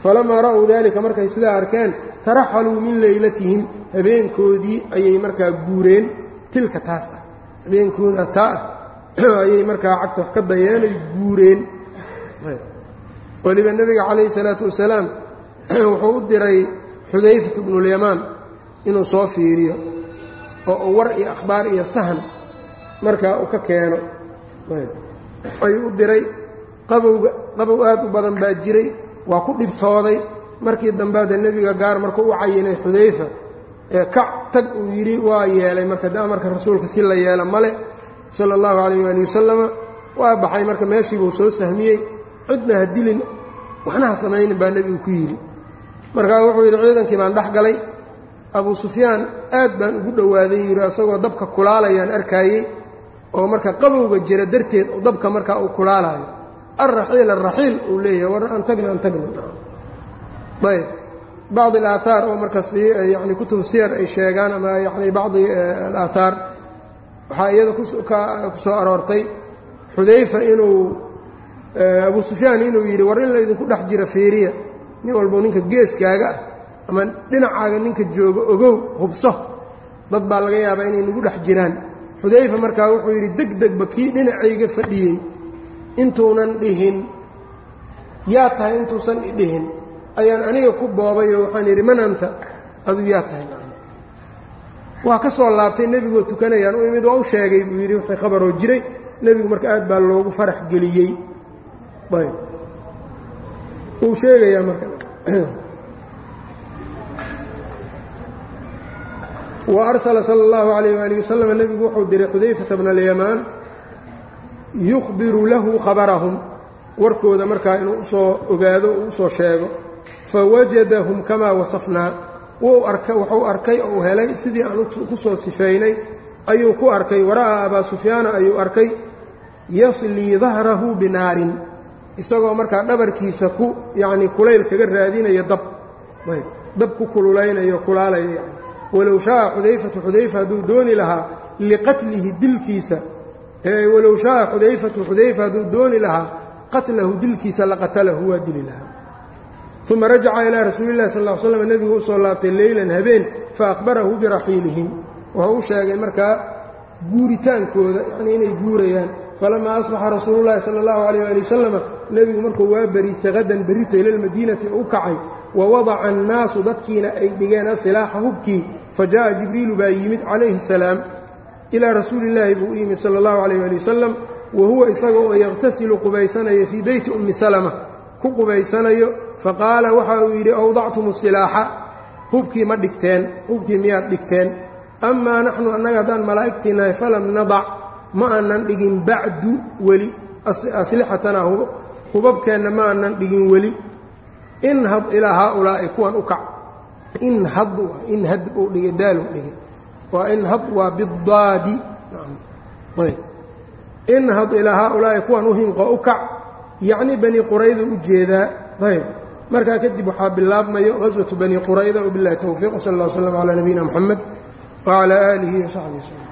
[SPEAKER 1] Falamaa ra'uu dalika markay sidaa arkeen taraxaluu min leylatihim habeenkoodii ayay markaa guureen tilka taas ah habeenkooda taa ah ayay markaa cagta wax ka dayeenay guureen. Weliba nebiga calayhi salaatu wasalaam wuxuu u diray xudayfat bnulyamaan inuu soo fiiriyo oo war iyo akhbaar iyo sahan markaa uu ka keeno. Ayuu u diray. Qabowga qabow aad u badan baa jiray. Waa ku dhibtooday. Markii dambeade nebiga gaar markuu u cayinay xudayfa ee kac tag uu yidhi waa yeelay. Marka de amarka rasuulka si la yeelo male sala allahu calayh waali wasalama waa baxay. Marka meeshiibuu soo sahmiyey. Cidna ha dilin. Waxna ha samaynin baa nebigu ku yidhi. Markaa wuxuu yidhi ciidankii baan dhex galay abuu sufyaan aad baan ugu dhowaaday yidhi asagoo dabka kulaalayaan arkaayey oo marka qabowga jira darteed dabka markaa uu kulaalaayo. Alraxiil alraxiil uu leeyahay war an tagna an tagna. Ayb. Bacdi alaaahaar oo marka yani kutub siyar ay sheegaan ama yani bacdi alaaahaar waxaa iyada ku soo aroortay xudayfa inuu abuu sufyaan inuu yidhi war in laydinku dhex jira fiiriya nin walbo ninka geeskaaga ah ama dhinacaaga ninka jooga ogow hubso. Dad baa laga yaabaa inay nagu dhex jiraan. Xudayfa markaa wuxuu yidhi deg degba kii dhinacayga fadhiyey. Intuunan dhihin. Yaa tahay intuusan idhihin ayaan aniga ku boobayoo waxaan yidhi man anta aduu yaa tahay waa ka soo laabtay nebigoo tukanayaan. U imid waa u sheegay buu yidhi wixii khabaroo jiray. Nebigu marka aad baa loogu farax geliyey. Ayb. Wuu sheegayaa marka wa arsala sala allahu calayh waalihi wasalam nebigu wuxuu diray xudayfata bna alyamaan yukhbiru lahu khabarahum warkooda markaa inuu u soo ogaado uu u soo sheego. Fawajadahum kamaa wasafnaa wuxuu arkay ou helay sidii aan ku soo sifeynay ayuu ku arkay wara'aa abaa sufyaana ayuu arkay yaslii dahrahu binaarin isagoo markaa dhabarkiisa ku yacnii kulayl kaga raadinaya dab. Dab ku kululaynayo kulaalaya walow shaaa xudayfatu xudayfa hadduu dooni lahaa liqatlihi dilkiisa. Walow shaaa xudayfatu xudayfa hadduu dooni lahaa qatlahu dilkiisa laqatalahu waa dili lahaa. Uma rajaca ilaa rasuuli llahi sal l slam nebigu u soo laabtay leylan habeen faahbarahu biraxiilihim wuxuu u sheegay markaa guuritaankooda yanii inay guurayaan. Falamaa asbaxa rasuulu llahi sala allahu alayh ali wasalama nebigu markuu waa beriistay qadan berito ila lmadiinati u kacay. Wa wadaca annaasu dadkiina ay dhigeen asilaaxa hubkii fa jaءa jibriilu baa yimid calayhi salaam ilaa rasuulillaahi buu u yimid sala allahu alayh ali wasalam wa huwa isaga oo yaqhtasilu qubaysanayo fii beyti ummi salama. Ku qubaysanayo faqaala waxa uu yidhi awdactum silaaxa. Hubkii ma dhigteen hubkii miyaad dhigteen. Amaa naxnu annaga haddaan malaa'igtii nahay falam nadac ma aanan dhigin bacdu weli. Aslixatana hubabkeenna ma aanan dhigin weli. Inhad ilaa haaulaa'i kuwan u kac inhad inhad buu dhigay daaluu dhigay. Waa inhad waa bidaadi ayb. Inhad ilaa haaulaa'i kuwan u hinqo u kac yacni bani qurayda u jeedaa ayb. Markaa kadib waxaa bilaabmayo gaswatu bani qurayda wabilahi towfiiq sal اllah w slm calaa nabiyina mxamed wcalى aalihi wsaxbi wslm